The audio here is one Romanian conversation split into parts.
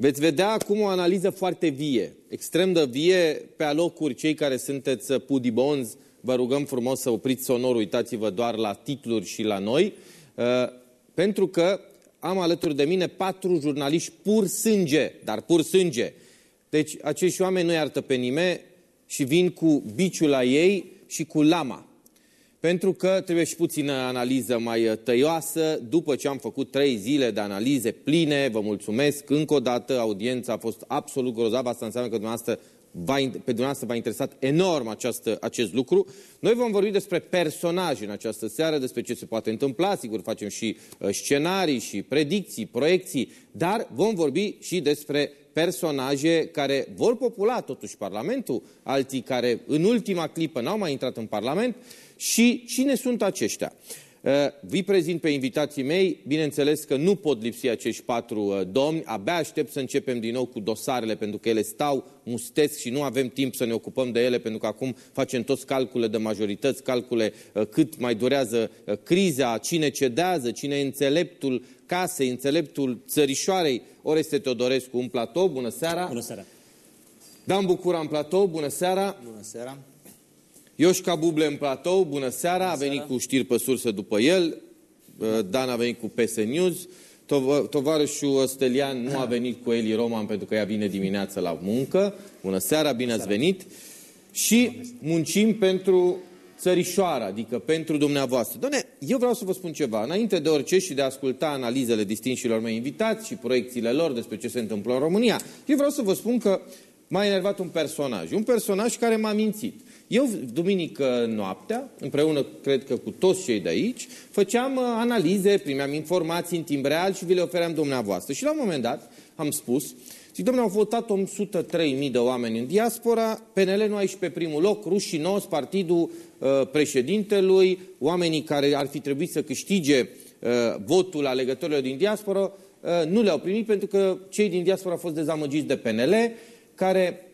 Veți vedea acum o analiză foarte vie, extrem de vie, pe alocuri cei care sunteți pudibonzi, vă rugăm frumos să opriți sonorul, uitați-vă doar la titluri și la noi, uh, pentru că am alături de mine patru jurnaliști pur sânge, dar pur sânge. Deci acești oameni nu iartă pe nimeni și vin cu biciul la ei și cu lama. Pentru că trebuie și puțină analiză mai tăioasă. După ce am făcut trei zile de analize pline, vă mulțumesc încă o dată, audiența a fost absolut grozavă. Asta înseamnă că dumneavoastră pe dumneavoastră v-a interesat enorm această, acest lucru. Noi vom vorbi despre personaje în această seară, despre ce se poate întâmpla, sigur facem și uh, scenarii și predicții, proiecții, dar vom vorbi și despre personaje care vor popula totuși Parlamentul, alții care în ultima clipă n-au mai intrat în Parlament și cine sunt aceștia. Uh, vi prezint pe invitații mei, bineînțeles că nu pot lipsi acești patru uh, domni, abia aștept să începem din nou cu dosarele, pentru că ele stau, mustesc și nu avem timp să ne ocupăm de ele, pentru că acum facem toți calcule de majorități, calcule uh, cât mai durează criza, cine cedează, cine e înțeleptul casei, înțeleptul țărișoarei. Oreste Teodorescu în platou, bună seara! Bună seara! Dan Bucura în platou, bună seara! Bună seara! Ioșca Buble în platou, bună seara, bună a venit seara. cu știri pe sursă după el, uh, Dan a venit cu PS News, tovarășul Stelian nu a venit cu Eli Roman pentru că ea vine dimineața la muncă. Bună seara, bine ați venit! Și muncim pentru țărișoara, adică pentru dumneavoastră. Doamne, eu vreau să vă spun ceva. Înainte de orice și de a asculta analizele distinșilor mei invitați și proiecțiile lor despre ce se întâmplă în România, eu vreau să vă spun că m-a enervat un personaj. Un personaj care m-a mințit. Eu, duminică noaptea, împreună, cred că cu toți cei de aici, făceam uh, analize, primeam informații în timp real și vi le ofeream dumneavoastră. Și la un moment dat am spus, zic, domnule, au votat 103.000 de oameni în diaspora, PNL nu a ieșit pe primul loc, rușinos, partidul uh, președintelui, oamenii care ar fi trebuit să câștige uh, votul alegătorilor din diaspora, uh, nu le-au primit pentru că cei din diaspora au fost dezamăgiți de PNL, care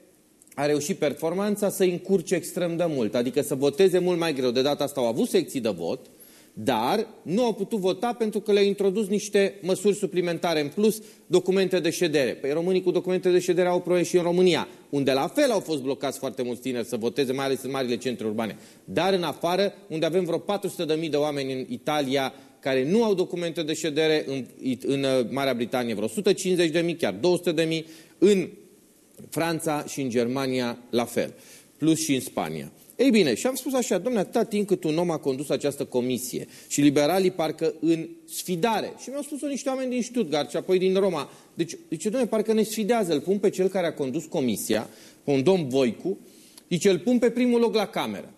a reușit performanța să încurce extrem de mult, adică să voteze mult mai greu. De data asta au avut secții de vot, dar nu au putut vota pentru că le-au introdus niște măsuri suplimentare în plus, documente de ședere. Păi românii cu documente de ședere au proiect și în România, unde la fel au fost blocați foarte mulți tineri să voteze, mai ales în marile centre urbane. Dar în afară, unde avem vreo 400.000 de oameni în Italia care nu au documente de ședere, în, în Marea Britanie vreo 150.000, chiar 200.000, în Franța și în Germania la fel, plus și în Spania. Ei bine, și am spus așa, domnule, atâta timp cât un om a condus această comisie și liberalii parcă în sfidare, și mi-au spus-o niște oameni din Stuttgart și apoi din Roma, deci, deci domnule, parcă ne sfidează, îl pun pe cel care a condus comisia, pe un domn Voicu, zice, îl pun pe primul loc la cameră.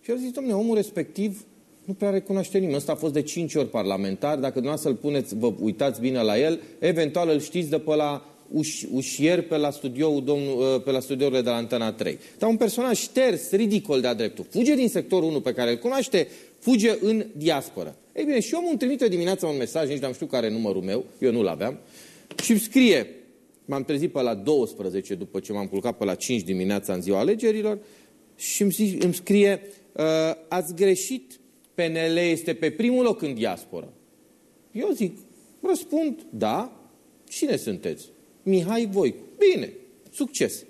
Și au zis, domnule, omul respectiv nu prea recunoaște nimeni. Ăsta a fost de cinci ori parlamentar, dacă dumneavoastră îl puneți, vă uitați bine la el, eventual îl știți de pe la uș, ușier pe la, studioul domnul, uh, pe la studiourile de la Antena 3. Dar un personaj șters, ridicol de-a dreptul. Fuge din sectorul 1 pe care îl cunoaște, fuge în diasporă. Ei bine, și omul îmi trimite dimineața un mesaj, nici n-am știut care e numărul meu, eu nu-l aveam, și îmi scrie, m-am trezit pe la 12 după ce m-am culcat pe la 5 dimineața în ziua alegerilor, și îmi, zi, îmi scrie, uh, ați greșit, PNL este pe primul loc în diasporă. Eu zic, răspund, da, cine sunteți? Mihai Voicu. Bine, succes.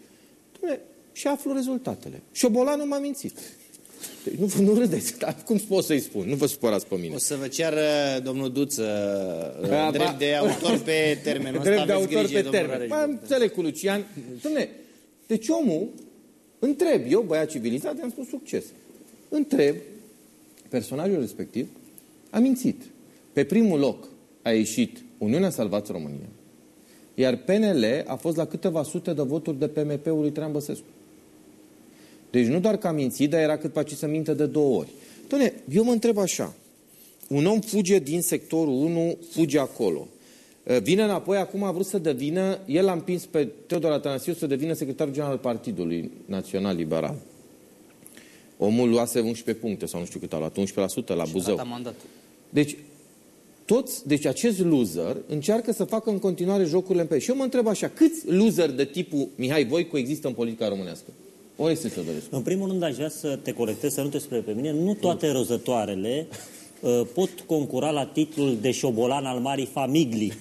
Dom'le, și aflu rezultatele. Șobolanul m-a mințit. Deci nu, nu râdeți, dar cum pot să-i spun? Nu vă supărați pe mine. O să vă ceară domnul Duță ba, drept de autor pe termen. Drept de autor grijă, pe termen. Ba, înțeleg cu Lucian. Dom'le, deci omul, întreb, eu, băiat civilizat, i-am spus succes. Întreb, personajul respectiv a mințit. Pe primul loc a ieșit Uniunea Salvați România. Iar PNL a fost la câteva sute de voturi de PMP-ul lui Traian Băsescu. Deci nu doar că a mințit, dar era cât pe să minte de două ori. Doamne, eu mă întreb așa. Un om fuge din sectorul 1, fuge acolo. Ă, vine înapoi, acum a vrut să devină, el a împins pe Teodor Atanasiu să devină secretarul general al Partidului Național Liberal. Omul luase 11 puncte, sau nu știu cât a luat, 11% la Buzău. Deci toți, deci acest loser încearcă să facă în continuare jocurile în pe. Și eu mă întreb așa, câți loser de tipul Mihai Voicu există în politica românească? O este să doresc. În primul rând aș vrea să te corectez, să nu te spre pe mine. Nu toate rozătoarele uh, pot concura la titlul de șobolan al marii familii.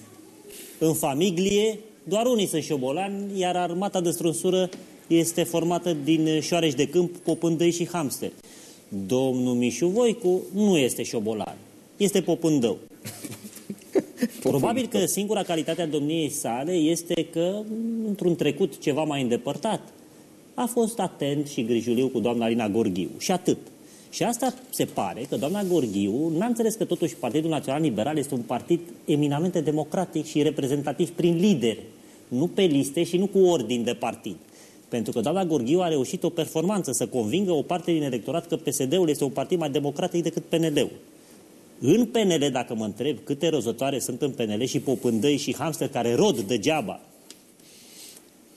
În familie doar unii sunt șobolani, iar armata de strânsură este formată din șoareci de câmp, popândăi și hamster. Domnul Mișu Voicu nu este șobolan, este popândău. Probabil că singura calitate a domniei sale este că, într-un trecut ceva mai îndepărtat, a fost atent și grijuliu cu doamna Alina Gorghiu. Și atât. Și asta se pare că doamna Gorghiu n-a înțeles că totuși Partidul Național Liberal este un partid eminamente democratic și reprezentativ prin lideri, nu pe liste și nu cu ordin de partid. Pentru că doamna Gorghiu a reușit o performanță să convingă o parte din electorat că PSD-ul este un partid mai democratic decât PNL-ul. În PNL, dacă mă întreb câte rozătoare sunt în PNL și popândăi și hamster care rod degeaba,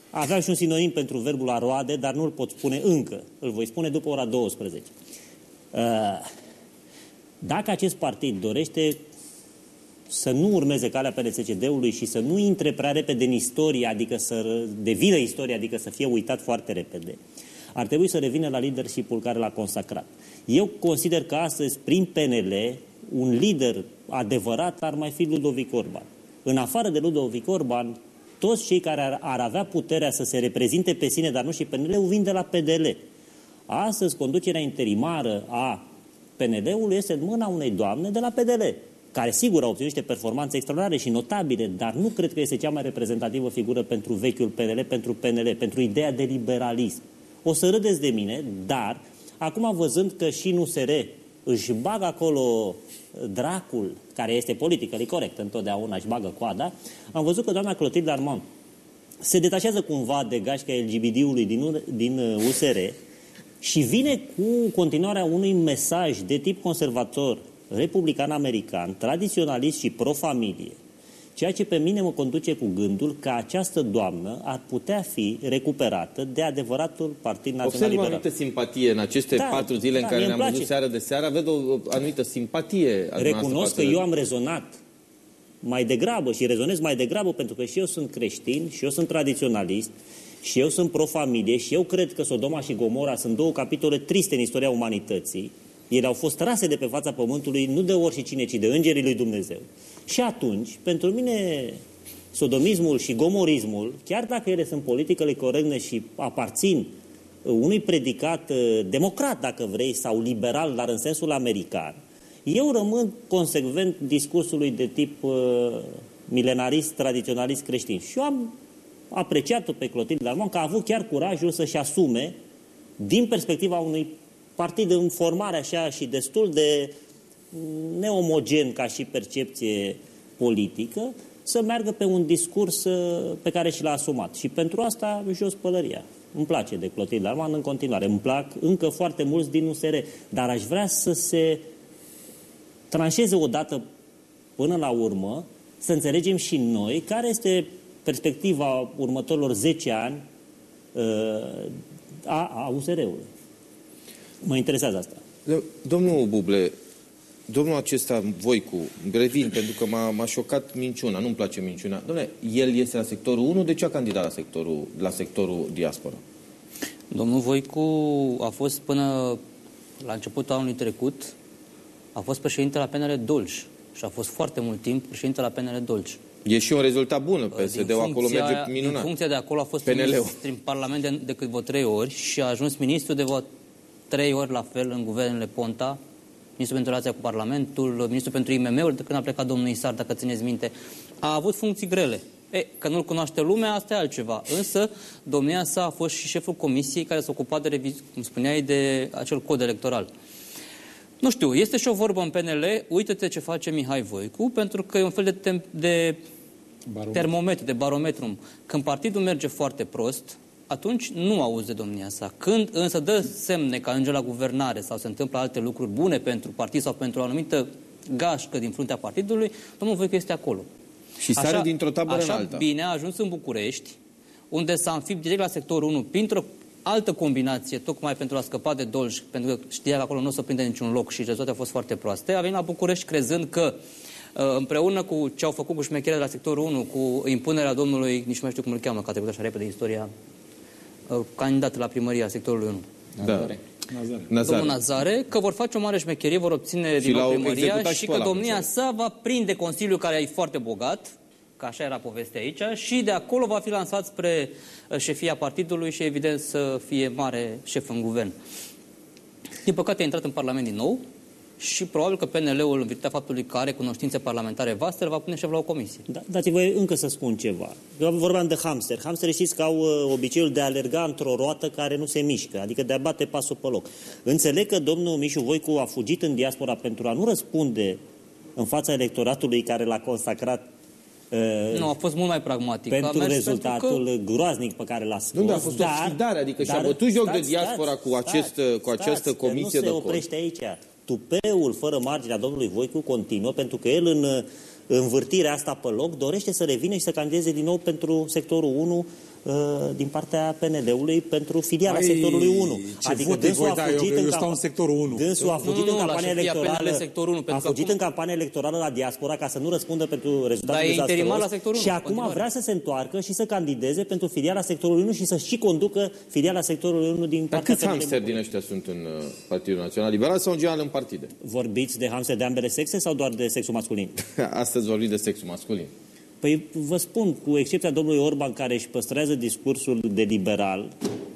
aveam și un sinonim pentru verbul a roade, dar nu-l pot spune încă. Îl voi spune după ora 12. Uh, dacă acest partid dorește să nu urmeze calea PLSCD-ului și să nu intre prea repede în istorie, adică să devină istorie, adică să fie uitat foarte repede, ar trebui să revină la leadership-ul care l-a consacrat. Eu consider că astăzi, prin PNL, un lider adevărat ar mai fi Ludovic Orban. În afară de Ludovic Orban, toți cei care ar, ar avea puterea să se reprezinte pe sine, dar nu și PNL-ul, vin de la PDL. Astăzi, conducerea interimară a PNL-ului este în mâna unei doamne de la PDL, care sigur a obținut niște performanțe extraordinare și notabile, dar nu cred că este cea mai reprezentativă figură pentru vechiul PNL, pentru PNL, pentru ideea de liberalism. O să râdeți de mine, dar acum văzând că și nu USR își bagă acolo dracul, care este politică, corect, întotdeauna își bagă coada, am văzut că doamna Clotilde Armand se detașează cumva de gașca LGBT-ului din, din USR și vine cu continuarea unui mesaj de tip conservator, republican american, tradiționalist și pro-familie, ceea ce pe mine mă conduce cu gândul că această doamnă ar putea fi recuperată de adevăratul Partid Național Observ Liberal. o anumită simpatie în aceste da, patru zile da, în care ne-am văzut seară de seară, ved o anumită simpatie. Recunosc că eu am rezonat mai degrabă și rezonez mai degrabă pentru că și eu sunt creștin și eu sunt tradiționalist și eu sunt pro-familie și eu cred că Sodoma și Gomora sunt două capitole triste în istoria umanității. Ele au fost trase de pe fața pământului nu de ori și cine, ci de îngerii lui Dumnezeu. Și atunci, pentru mine, sodomismul și gomorismul, chiar dacă ele sunt politicele corecte și aparțin uh, unui predicat uh, democrat, dacă vrei, sau liberal, dar în sensul american, eu rămân consecvent discursului de tip uh, milenarist, tradiționalist creștin. Și eu am apreciat-o pe Clotilde Armand că a avut chiar curajul să-și asume, din perspectiva unui partid în formare așa și destul de neomogen ca și percepție politică, să meargă pe un discurs uh, pe care și l-a asumat. Și pentru asta jos pălăria. Îmi place de Clotilde Armand în continuare. Îmi plac încă foarte mulți din USR. Dar aș vrea să se tranșeze odată până la urmă, să înțelegem și noi care este perspectiva următorilor 10 ani uh, a, a USR-ului. Mă interesează asta. Domnul Buble, domnul acesta, Voicu, revin pentru că m-a, șocat minciuna, nu-mi place minciuna. Domnule, el este la sectorul 1, de ce a candidat la sectorul, la sectorul diaspora? Domnul Voicu a fost până la începutul anului trecut, a fost președinte la PNL Dolj și a fost foarte mult timp președinte la PNL Dolj. E și un rezultat bun, PSD-ul acolo merge minunat. Din funcția de acolo a fost ministru în Parlament de, de câteva trei ori și a ajuns ministru de vreo trei ori la fel în guvernele Ponta, ministru pentru relația cu Parlamentul, ministru pentru IMM-uri, de când a plecat domnul Isar, dacă țineți minte. A avut funcții grele. E, că nu-l cunoaște lumea, asta e altceva. Însă, domnia sa a fost și șeful comisiei care s-a ocupat de, reviz- cum spuneai, de acel cod electoral. Nu știu, este și o vorbă în PNL, uite-te ce face Mihai Voicu, pentru că e un fel de, tem- de termometru, de barometru. Când partidul merge foarte prost, atunci nu auzi de domnia sa. Când însă dă semne că ajunge la guvernare sau se întâmplă alte lucruri bune pentru partid sau pentru o anumită gașcă din fruntea partidului, domnul Voicu este acolo. Și sare dintr-o tabără așa în alta. bine a ajuns în București, unde s-a înfipt direct la sectorul 1 printr-o altă combinație, tocmai pentru a scăpa de Dolj, pentru că știa că acolo nu o să prinde niciun loc și rezultatele au fost foarte proaste, a venit la București crezând că uh, împreună cu ce au făcut cu șmecherea de la sectorul 1, cu impunerea domnului, nici nu mai știu cum îl cheamă, că a trecut așa repede istoria, uh, candidat la primăria sectorului 1. Da. Nazare. Nazare. Domnul Nazare, că vor face o mare șmecherie, vor obține și din nou primăria și, și că domnia sa va prinde Consiliul care e foarte bogat, că așa era povestea aici, și de acolo va fi lansat spre uh, șefia partidului și evident să fie mare șef în guvern. Din păcate a intrat în Parlament din nou, și probabil că PNL-ul, în virtutea faptului că are cunoștințe parlamentare vaste, va pune șef la o comisie. Da, dați voi încă să spun ceva. Eu vorbeam de hamster. Hamster știți că au uh, obiceiul de a alerga într-o roată care nu se mișcă, adică de a bate pasul pe loc. Înțeleg că domnul Mișu Voicu a fugit în diaspora pentru a nu răspunde în fața electoratului care l-a consacrat nu, a fost mult mai pragmatic. Pentru rezultatul pentru că... groaznic pe care l-a scos. Nu, a fost dar, o sfidare, adică și-a bătut joc de diaspora stați, cu, acest, stați, cu această stați, comisie nu de se oprește aici tupeul fără marginea domnului Voicu continuă, pentru că el în învârtirea asta pe loc dorește să revină și să candideze din nou pentru sectorul 1 uh, din partea PNL-ului pentru filiala Ai, sectorului 1. Adică dânsul a fugit, eu, în, camp- în sectorul 1. Dânsul a fugit nu, nu, în campania electorală. Sectorul 1, a fugit acum... în campania electorală la diaspora ca să nu răspundă pentru rezultatul dezastruos. la sectorul 1. Și acum vrea să se întoarcă și să candideze pentru filiala sectorului 1 și să și conducă filiala sectorului 1 din partea Dar câți hamster din ăștia sunt în uh, Partidul Național Liberal sau în general în partide? Vorbiți de hamster de ambele sexe sau doar de sexul masculin? Astăzi vorbim de sexul masculin. Păi vă spun, cu excepția domnului Orban, care își păstrează discursul de liberal,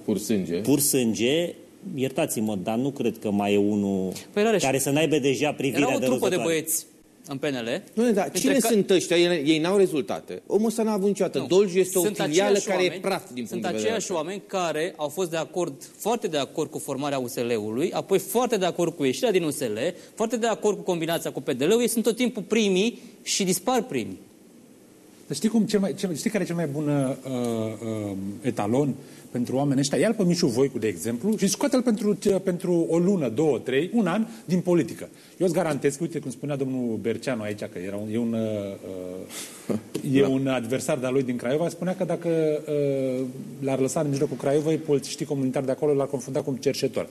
pur sânge, pur sânge iertați-mă, dar nu cred că mai e unul păi, care să n-aibă deja privirea Era o de trupă de băieți în PNL. Nu, dar cine că... sunt ăștia? Ei, ei n-au rezultate. Omul ăsta n-a avut niciodată. Nu. Dolgiu este sunt o filială care oameni, e praf din Sunt aceiași oameni care au fost de acord, foarte de acord cu formarea USL-ului, apoi foarte de acord cu ieșirea din USL, foarte de acord cu combinația cu PDL-ul. Ei sunt tot timpul primii și dispar primii. Dar știi, cum, cel mai, cel, știi care e cel mai bun uh, uh, etalon pentru oamenii ăștia? Ia-l pe Mișu Voicu, de exemplu, și scoate-l pentru, pentru o lună, două, trei, un an din politică. Eu îți garantez că, uite, cum spunea domnul Berceanu aici, că era un, e, un, uh, e da. un adversar de-a lui din Craiova, spunea că dacă uh, l-ar lăsa în mijlocul Craiovei, polițiștii comunitari de acolo l-ar confunda cu un cerșetor.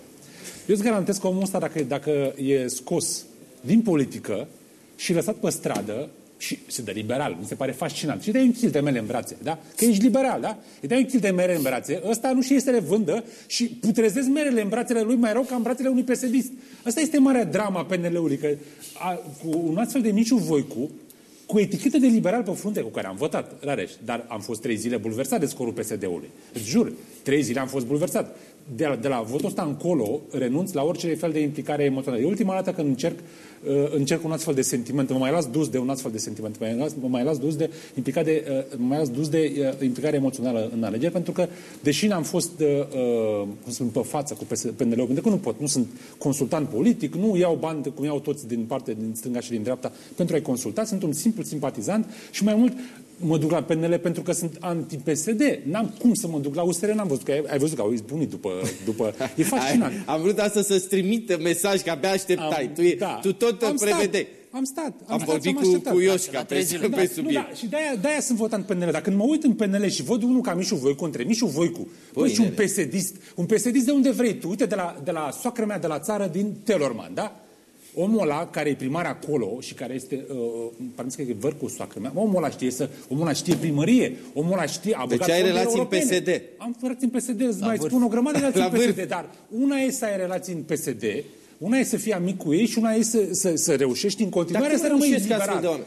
Eu îți garantez că omul ăsta, dacă, dacă e scos din politică și lăsat pe stradă, și se dă liberal, mi se pare fascinant. Și dai un kil de mele în brațe, da? Că ești liberal, da? Îi dai un kil de mere în brațe, ăsta nu știe să le vândă și putrezezi merele în brațele lui mai rău ca în brațele unui psd Asta este marea drama PNL-ului, că a, cu un astfel de Miciu Voicu, cu etichetă de liberal pe frunte cu care am votat, Rareș, dar am fost trei zile bulversat de scorul PSD-ului. Îți jur, trei zile am fost bulversat. De la, de la votul ăsta încolo, renunț la orice fel de implicare emoțională. E ultima dată când încerc uh, încerc un astfel de sentiment, mă mai las dus de un astfel de sentiment, mă mai las, mă mai las dus de, implicare, uh, mă mai las dus de uh, implicare emoțională în alegeri, pentru că, deși n-am fost uh, uh cum sunt pe față cu PNL, pentru că nu pot, nu sunt consultant politic, nu iau bani cum iau toți din parte, din stânga și din dreapta pentru a-i consulta, sunt un simplu simpatizant și mai mult mă duc la PNL pentru că sunt anti-PSD. N-am cum să mă duc la USR, n-am văzut că ai, ai văzut că au izbunit după... după... E fascinant. Ai, am vrut asta să-ți trimită mesaj, că abia așteptai. Am, tu, da. tu tot am prevedeai. Am stat. Am, am stat, vorbit cu, cu Ioșca pe, pe da, subiect. Nu, da, și de-aia, de-aia sunt votant PNL. Dacă când mă uit în PNL și văd unul ca Mișu Voicu între Mișu Voicu păi, și un psd un psd de unde vrei tu, uite, de la, de la soacră mea de la țară din Telorman, da? Omul ăla care e primar acolo și care este, uh, parmi că e văr cu soacră mea, omul ăla știe să, omul ăla știe primărie, omul ăla știe a Deci ai relații europene. în PSD. Am relații în PSD, îți mai vârf. spun o grămadă de relații în PSD, dar una e să ai relații în PSD, una e să fii amic cu ei și una e să, să, să reușești în continuare să rămâi liberal.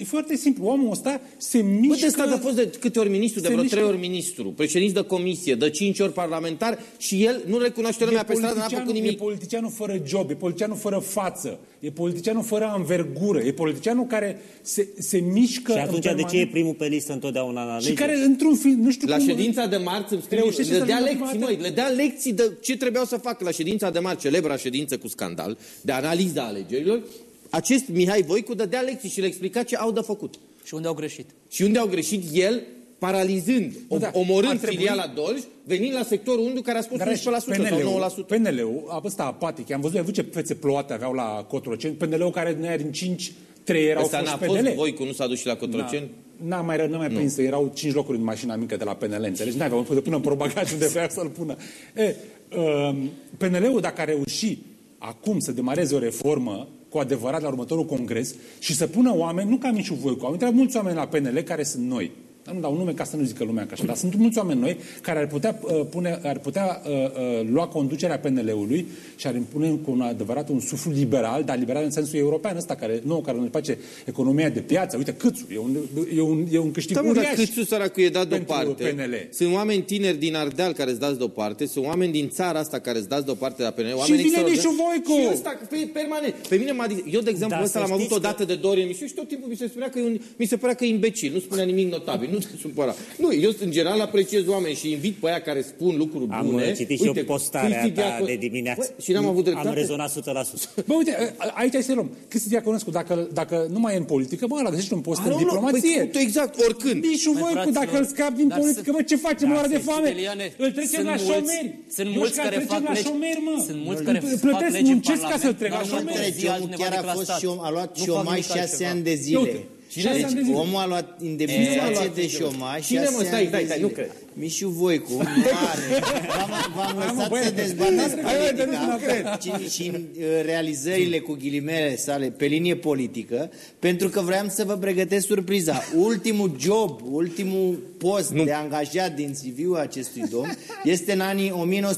E foarte simplu. Omul ăsta se mișcă... Bă, ăsta a fost de câte ori ministru, de vreo mișcă... trei ori ministru, președinte de comisie, de cinci ori parlamentar și el nu recunoaște lumea pe stradă, n-a făcut nimic. E politicianul fără job, e politicianul fără față, e politicianul fără anvergură, e politicianul care se, se mișcă Și atunci de ce e primul pe listă întotdeauna în alegeri? Și care, într-un film, nu știu La cum... ședința de marți îmi scrie, le dea lecții, măi, le dea lecții de ce trebuiau să facă la ședința de marți, celebra ședință cu scandal, de analiza alegerilor, acest Mihai Voicu dădea lecții și le explica ce au de făcut. Și unde au greșit. Și unde au greșit el, paralizând, nu, da, omorând trebui... filiala Dolj, venind la sectorul unde care a spus 11% PNL-ul, sau 9%. PNL-ul, ăsta apatic, am văzut, ai văzut ce fețe ploate aveau la Cotroceni, PNL-ul care nu era din 5, 3 erau Ăsta n-a fost PNL. Voicu, nu s-a dus și la Cotroceni? N-a mai, n-a mai nu. prins, erau 5 locuri în mașina mică de la PNL, înțelegi? N-aveau să pună în probagaj unde vrea să-l pună. E, uh, PNL-ul, dacă a reușit acum să demareze o reformă cu adevărat la următorul congres și să pună oameni, nu ca Mișu Voicu, au intrat mulți oameni la PNL care sunt noi. Nu dau nume ca să nu zică lumea că așa, dar sunt mulți oameni noi care ar putea, uh, pune, ar putea uh, uh, lua conducerea PNL-ului și ar impune cu un adevărat un suflu liberal, dar liberal în sensul european ăsta, care, nou, care ne face economia de piață. Uite, câțu, e un, e un, e un câștig da, mă, uriaș. Câțu săracu e dat pentru deoparte. PNL. Sunt oameni tineri din Ardeal care îți dați deoparte, sunt oameni din țara asta care îți dați deoparte de la PNL. Oameni vine extraordinari. Nișu Voicu! Și ăsta, pe, permanent. Pe mine m-a, eu, de exemplu, Da, ăsta să l-am avut știți o dată de două ori în emisiune și tot timpul mi se spunea că e un, mi se părea că e imbecil, nu spunea nimic notabil, nu te supăra. Nu, eu în general apreciez oameni și invit pe aia care spun lucruri Am bune. uh, citit și eu postarea Cristi ta Diacon- de dimineață. Bă, și n-am avut dreptate. Am rezonat 100%. Bă, uite, a- aici hai să luăm. Cristi Diaconescu, dacă, dacă nu mai e în politică, bă, ăla găsește un post A, în nu, nu, diplomație. păi, exact, oricând. Nici Măi, voi, cu fraților, dacă îl scap din dar politică, sunt- bă, ce facem, dar ora de sunt foame? italiane. Îl trecem Sunt la mulți- șomeri. sunt Eu mulți știu că care trecem fac la legi- șomeri, mă. sunt mulți care Îl fac plătesc, legi în muncesc ca să-l Parlament, trec la dar nu șomeri. întrezi Trece, omul altcineva chiar a decât la fost stat. și om, a luat Nu fac șomaj nimic 6 altceva. ani de Ia zile. Uite, șase ani de Deci zile. omul a luat Cine a indemnizație luat de de șomaj Cine, 6 mă, stai, ani stai, de stai, zile. nu cred. Mișu Voicu, mare. V-am, v-am lăsat băi, să dezbateți hai, hai, Denis, nu politica și, și uh, realizările cu ghilimele sale pe linie politică, pentru că vreau să vă pregătesc surpriza. Ultimul job, ultimul post de angajat din CV-ul acestui domn este în anii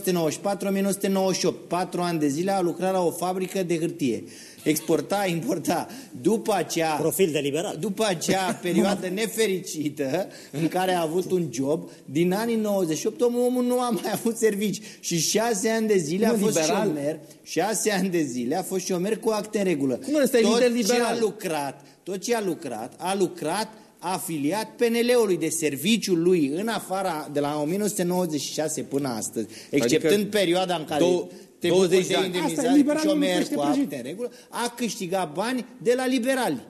1994-1998. Patru ani de zile a lucrat la o fabrică de hârtie. Exporta, importa. După aceea... Profil de liberal. După acea perioadă nefericită în care a avut un job, din anii 98 omul, omul nu a mai avut servici și șase ani de zile Cum a fost liberal? șomer, șase ani de zile a fost șomer cu acte în regulă. Cum ăsta e tot lider ce liberal? a lucrat, tot ce a lucrat, a lucrat afiliat PNL-ului de serviciul lui în afara de la 1996 până astăzi, exceptând Adică perioada în care dou- te 20 bucuri de ani. de Asta e indemnizație cu liberalul șomer numește cu prăjit. acte în regulă, a câștigat bani de la liberali.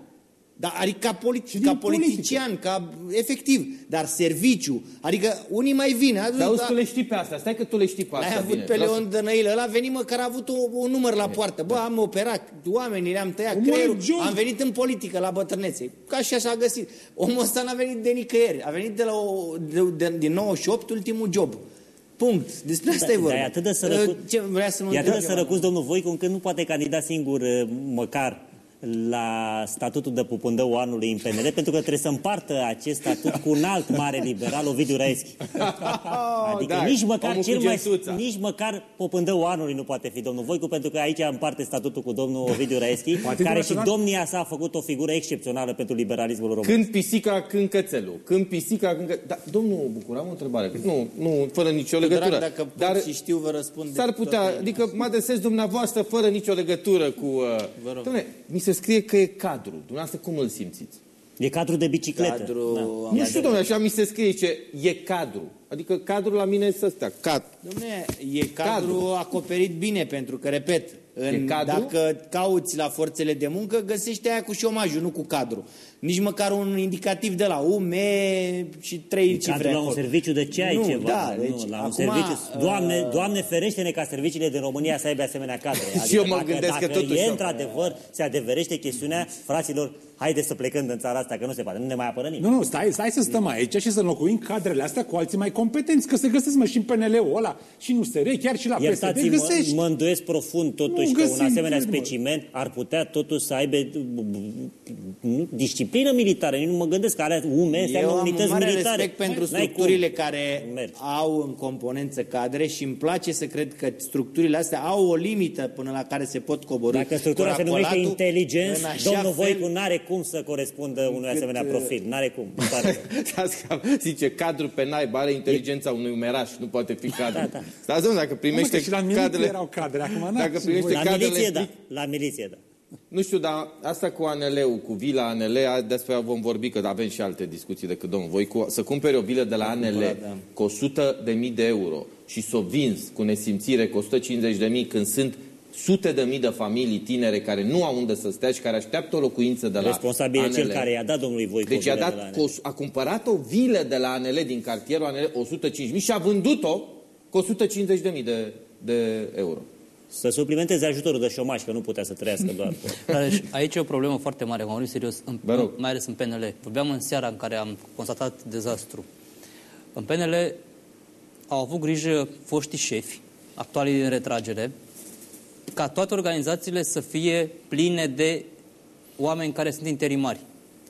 Da, adică ca, politi- Și ca din politică. politician, ca efectiv, dar serviciu. Adică unii mai vin. A, Dar auzi, tu le știi pe asta, stai că tu le știi pe L-ai asta. avut bine. pe Vreau Leon Dănăilă, ăla a venit măcar a avut o, un număr la poartă. Bă, am operat, oamenii le-am tăiat Omul creierul, e job. am venit în politică la bătrânețe. Ca și așa a găsit. Omul ăsta n-a venit de nicăieri, a venit de la o, de, de, din 98, ultimul job. Punct. Despre asta Da, e vorba. dar e atât de sărăcut, Ce vrea să mă e atât de întreb eu sărăcut acum? domnul Voicu încât nu poate candida singur uh, măcar la statutul de pupândău anului în PNL, pentru că trebuie să împartă acest statut cu un alt mare liberal, Ovidiu Raeschi. Adică da, nici măcar omul cu cel mai, gentuța. nici măcar popândău anului nu poate fi domnul Voicu, pentru că aici împarte statutul cu domnul Ovidiu Raeschi, Partidul care și Național- domnia sa a făcut o figură excepțională pentru liberalismul român. Când pisica, când cățelul. Când pisica, când cățelul. Da, domnul Bucur, am o întrebare. Nu, nu, fără nicio legătură. Drag, dacă pot Dar și știu, vă răspund. de s-ar putea, toate. adică mă adresez dumneavoastră fără nicio legătură cu... Uh, dom'le, mi se scrie că e cadru. Dumneavoastră cum îl simțiți? E cadru de bicicletă. Cadru, Da. am Nu știu, domnule, așa mi se scrie ce e cadru. Adică cadrul la mine este ăsta. Cad. Dom'le, e cadru, Cadru. acoperit bine, pentru că, repet, în, E cadru? dacă cauți la forțele de muncă, găsești aia cu șomajul, nu cu cadru. Nici măcar un indicativ de la UME și trei cifre Cadru la un acolo. serviciu de ce ai nu, ceva? Da, nu, deci, la un acum, serviciu. Doamne, uh, Doamne ferește-ne ca serviciile din România să aibă asemenea cadre. Adică eu mă dacă, gândesc că dacă totuși e o- într-adevăr, se adeverește chestiunea, fraților, haideți să plecăm din țara asta, că nu se poate, nu ne mai apără nimeni. Nu, nu, stai, stai să stăm aici și să înlocuim cadrele astea cu alții mai competenți, că se găsesc, mă, și în PNL-ul ăla, și în USR, chiar și la PSD, Iertați-mă, găsești. mă îndoiesc profund totuși Nu că un găsim, asemenea cred, mă. specimen ar putea totuși să aibă nu, disciplină militară. Nici nu mă gândesc că are UME înseamnă Eu am un unități mare militare. respect pentru N-ai structurile cum. care Merge. au în componență cadre și îmi place să cred că structurile astea au o limită până la care se pot coborî. Dacă structura se numește corapolatul inteligență, în așa domnul fel- Voicu n-are cum să corespundă unui încât, asemenea uh, profil. N-are cum. îmi pare rău. Stați că zice cadru pe naiba are inteligența unui umeraș, nu poate fi cadru. Da, da. Stați, domnule, dacă Mă, primește că și la miliție cadrele... erau cadre, acum n Dacă primește La cadrele... miliție, da. La miliție, da. Nu știu, dar asta cu ANL-ul, cu vila ANL, a- despre ea vom vorbi, că avem și alte discuții decât domnul voi, cu, să cumperi o vilă de la ANL da. cu 100 de mii de euro și să o vinzi cu nesimțire cu 150 de mii când sunt sute de mii de familii tinere care nu au unde să stea și care așteaptă o locuință de la Responsabil e ANL. cel care i-a dat domnului Voicu Deci a, vilă de dat, la cu o- a cumpărat o vilă de la ANL din cartierul ANL 105 mii și a vândut-o cu 150 de mii de, de euro. Să suplimenteze ajutorul de șomaj, că nu putea să trăiască doar. cu- Dar deci, aici e o problemă foarte mare, m-am vorbit serios, în, Vă rog. mai ales în PNL. Vorbeam în seara în care am constatat dezastru. În PNL au avut grijă foștii șefi, actualii din retragere, ca toate organizațiile să fie pline de oameni care sunt interimari.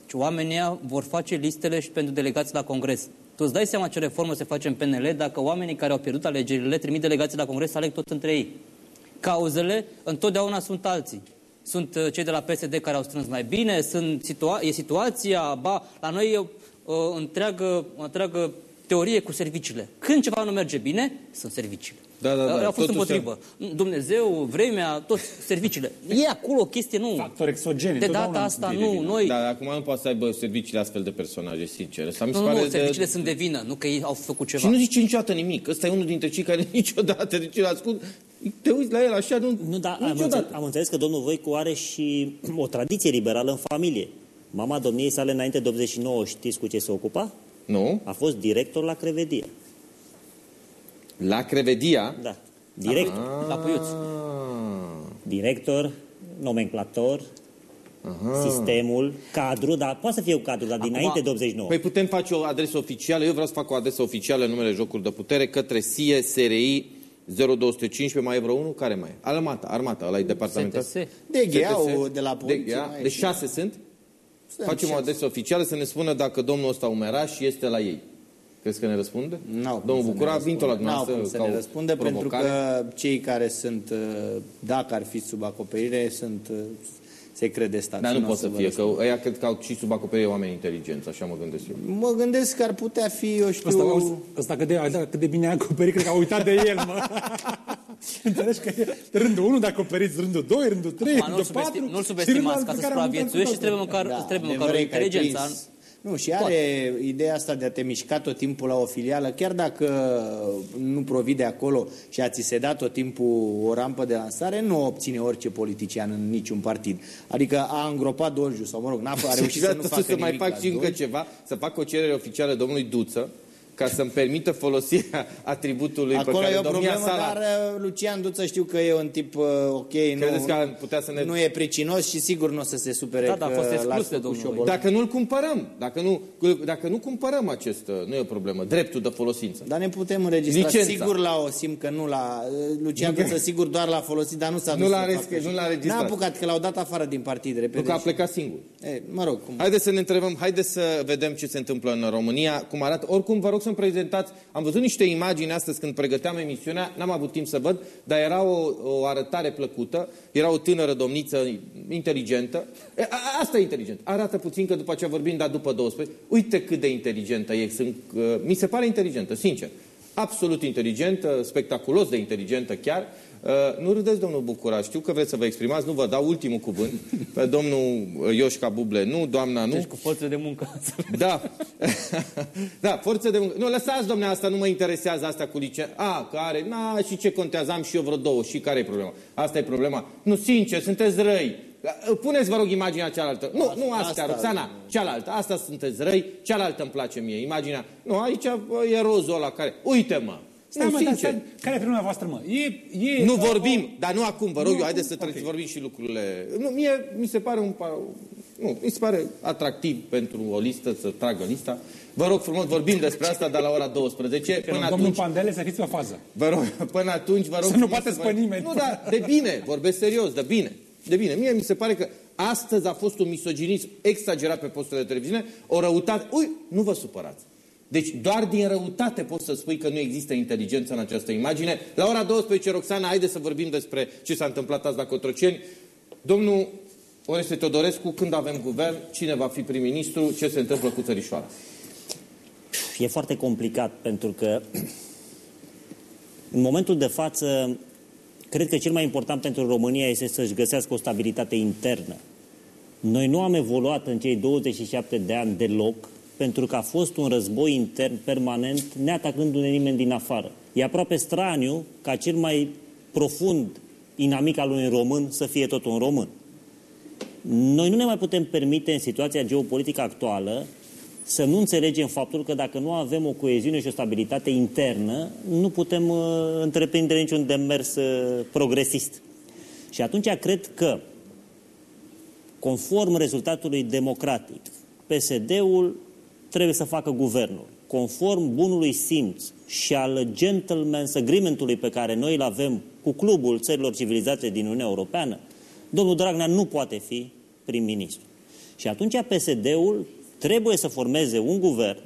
Și oamenii vor face listele și pentru delegații la Congres. Tu îți dai seama ce reformă se face în PNL dacă oamenii care au pierdut alegerile trimit delegații la Congres să aleg tot între ei. Cauzele întotdeauna sunt alții. Sunt uh, cei de la PSD care au strâns mai bine, sunt situa- e situația, ba, la noi e o, o întreagă, o întreagă teorie cu serviciile. Când ceva nu merge bine, sunt serviciile. Da, da, da. Au fost Totul împotrivă. Dumnezeu, vremea, toți serviciile. E acolo o chestie, nu. Factori exogeni. De întotdeauna data asta, sunt ei de nu. vină. Noi, Dar acum nu poate să aibă serviciile astfel de personaje, sincer. Asta mi se nu, pare nu, de... serviciile sunt de vină, nu că ei au făcut Și ceva. nu zice niciodată nimic. Ăsta e unul dintre cei care niciodată, deci îl ascult, te uiți la el așa, nu... Nu, dar am niciodată. înțeles, am înțeles că domnul Voicu are și o tradiție liberală în familie. Mama domniei sale înainte de 89, știți cu ce se ocupa? Nu? A fost director la Crevedia. La Crevedia... Da. Director. La Puiuț. Ah. Director, nomenclator, sistemul, cadru, dar poate să fie un cadru, dar Acum- dinainte de 89. Păi putem face o adresă oficială. Eu vreau să fac o adresă oficială în numele Jocuri de Putere către SIE, SRI 0215, mai e vreo unul? Care mai e? Armata, armata, ăla e departamental. STS. DGA-ul de la poliție. DGA. mai e Deci și- șase sunt? Sunt Facem o șase. adresă oficială să ne spună dacă domnul ăsta umeraș este la ei. Crezi că ne răspunde? N-au cum Domnul să ne Bucura, vin la răspundă. dumneavoastră N-au cum să ca ne o răspundă pentru provocare. că cei care sunt, uh, dacă ar fi sub acoperire, sunt uh, secret de stat. Dar Și nu o pot să vă fie, răspund. că ăia cred că au și sub acoperire oameni inteligenți, așa mă gândesc eu. Mă gândesc că ar putea fi, eu știu... Ăsta, auzi, ăsta cât, de, da, cât de bine a acoperit, cred că a uitat de el, mă. Înțelegi că e rândul 1 de acoperit, rândul 2, rândul 3, Acum, rândul nu-l 4. subestim, nu-l subestimați ca să supraviețuiești și trebuie măcar, îți trebuie măcar o adevărul e că ai inteligență. Prins- Nu, și are ideea asta de a te mișca tot timpul la o filială, chiar dacă nu provii de acolo și a ți se dat tot timpul o rampă de lansare, nu o obține orice politician în niciun partid. Adică a îngropat Dolju, sau mă rog, n-a a reușit să nu facă să mai nimic fac la și încă Dolju. ceva, să fac o cerere oficială domnului Duță, ca să-mi permită folosirea atributului Acolo pe care e o domnia problemă, sa dar uh, Lucian Duță știu că e un tip uh, ok, Credeți nu, că ar putea să ne- nu e pricinos și sigur nu o să se supere Da, da, a că fost exclus l-ați de făcut domnul șobolan. Dacă nu-l cumpărăm, dacă nu, dacă nu cumpărăm acest, uh, nu e o problemă, dreptul de folosință. Dar ne putem înregistra Licența. sigur la o sim că nu la Lucian Duță sigur doar l-a folosit, dar nu s-a Nu dus l-a să rescris, facă nu și- l-a înregistrat. N-a apucat, că l-au dat afară din partid repede. Nu că a și- plecat singur. E, mă rog, cum... Haideți să ne întrebăm, haideți să vedem ce se întâmplă în România, cum arată. Oricum, vă rog să-mi prezentați, am văzut niște imagini astăzi când pregăteam emisiunea, n-am avut timp să văd, dar era o, o arătare plăcută, era o tânără domniță inteligentă. E, a, a- asta e inteligent. Arată puțin că după aceea vorbim, dar după 12. Uite cât de inteligentă e. Sunt, uh, mi se pare inteligentă, sincer. Absolut inteligentă, spectaculos de inteligentă chiar. Uh, nu râdeți, domnul Bucura, știu că vreți să vă exprimați, nu vă dau ultimul cuvânt. Pe domnul uh, Ioșca Buble, nu, doamna, nu. Deci cu forțe de muncă. Da. da, forță de muncă. Nu, lăsați, domne, asta nu mă interesează asta cu licen. A, care, na, și ce contează, am și eu vreo două. Și care e problema? Asta e problema. Nu, sincer, sunteți răi. Puneți, vă rog, imaginea cealaltă. Nu, nu asta, asta- Roxana, cealaltă. Asta sunteți răi, cealaltă îmi place mie. Imaginea. Nu, aici bă, e rozul ăla care... Uite-mă. Stai, nu, mă, dar sincer. stai, care e problema voastră, mă? E, e, Nu o- vorbim, dar nu acum, vă rog Nu eu, haideți să acum? treceți, Ok. vorbim și lucrurile. Nu, mie mi se pare un pa- nu, mi se pare atractiv pentru o listă să tragă lista. Vă rog frumos, vorbim despre asta de la ora 12. Că Până domnul atunci, Pandele să fiți pe fază. vă rog, până atunci, vă rog Să nu frumos bateți vă- pe nimeni. Nu, dar de bine, vorbesc serios, de bine. De bine. Mie mi se pare că astăzi a fost un misoginism exagerat pe posturile de televiziune, o răutate. Ui, nu vă supărați. Deci doar din răutate poți să spui că nu există inteligență în această imagine. La ora 12, Roxana, haide să vorbim despre ce s-a întâmplat azi la Cotroceni. Domnul Oreste Teodorescu, când avem guvern, cine va fi prim-ministru, ce se întâmplă cu țărișoara? E foarte complicat pentru că în momentul de față cred că cel mai important pentru România este să-și găsească o stabilitate internă. Noi nu am evoluat în cei 27 de ani deloc pentru că a fost un război intern permanent, neatacându-ne nimeni din afară. E aproape straniu ca cel mai profund inamic al unui român să fie tot un român. Noi nu ne mai putem permite în situația geopolitică actuală să nu înțelegem faptul că dacă nu avem o coeziune și o stabilitate internă, nu putem uh, întreprinde niciun demers uh, progresist. Și atunci cred că, conform rezultatului democratic, PSD-ul trebuie să facă guvernul. Conform bunului simț și al gentleman's agreement-ului pe care noi îl avem cu clubul țărilor civilizate din Uniunea Europeană, domnul Dragnea nu poate fi prim-ministru. Și atunci PSD-ul trebuie să formeze un guvern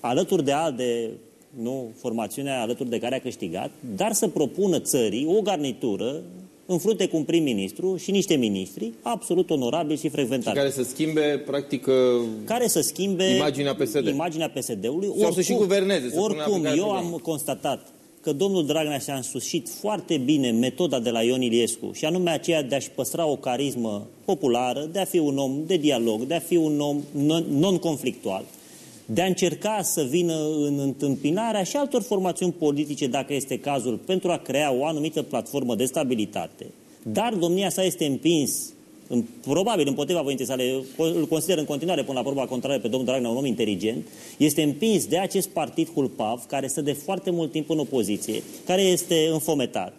alături de alte nu formațiunea alături de care a câștigat, dar să propună țării o garnitură în frunte cu un prim-ministru și niște ministri absolut onorabili și frecventați. Și care să schimbe, practic, uh, care să schimbe imaginea PSD. Imaginea PSD-ului. Sau oricum, să și guverneze. Să oricum, eu am constatat că domnul Dragnea și-a însușit foarte bine metoda de la Ion Iliescu și anume aceea de a-și păstra o carismă populară, de a fi un om de dialog, de a fi un om non-conflictual, de a încerca să vină în întâmpinarea și altor formațiuni politice, dacă este cazul, pentru a crea o anumită platformă de stabilitate. Dar domnia sa este împins, în, probabil împotriva voinței sale, îl consider în continuare până la proba contrară pe domnul Dragnea un om inteligent, este împins de acest partid hulpav, care stă de foarte mult timp în opoziție, care este înfometat,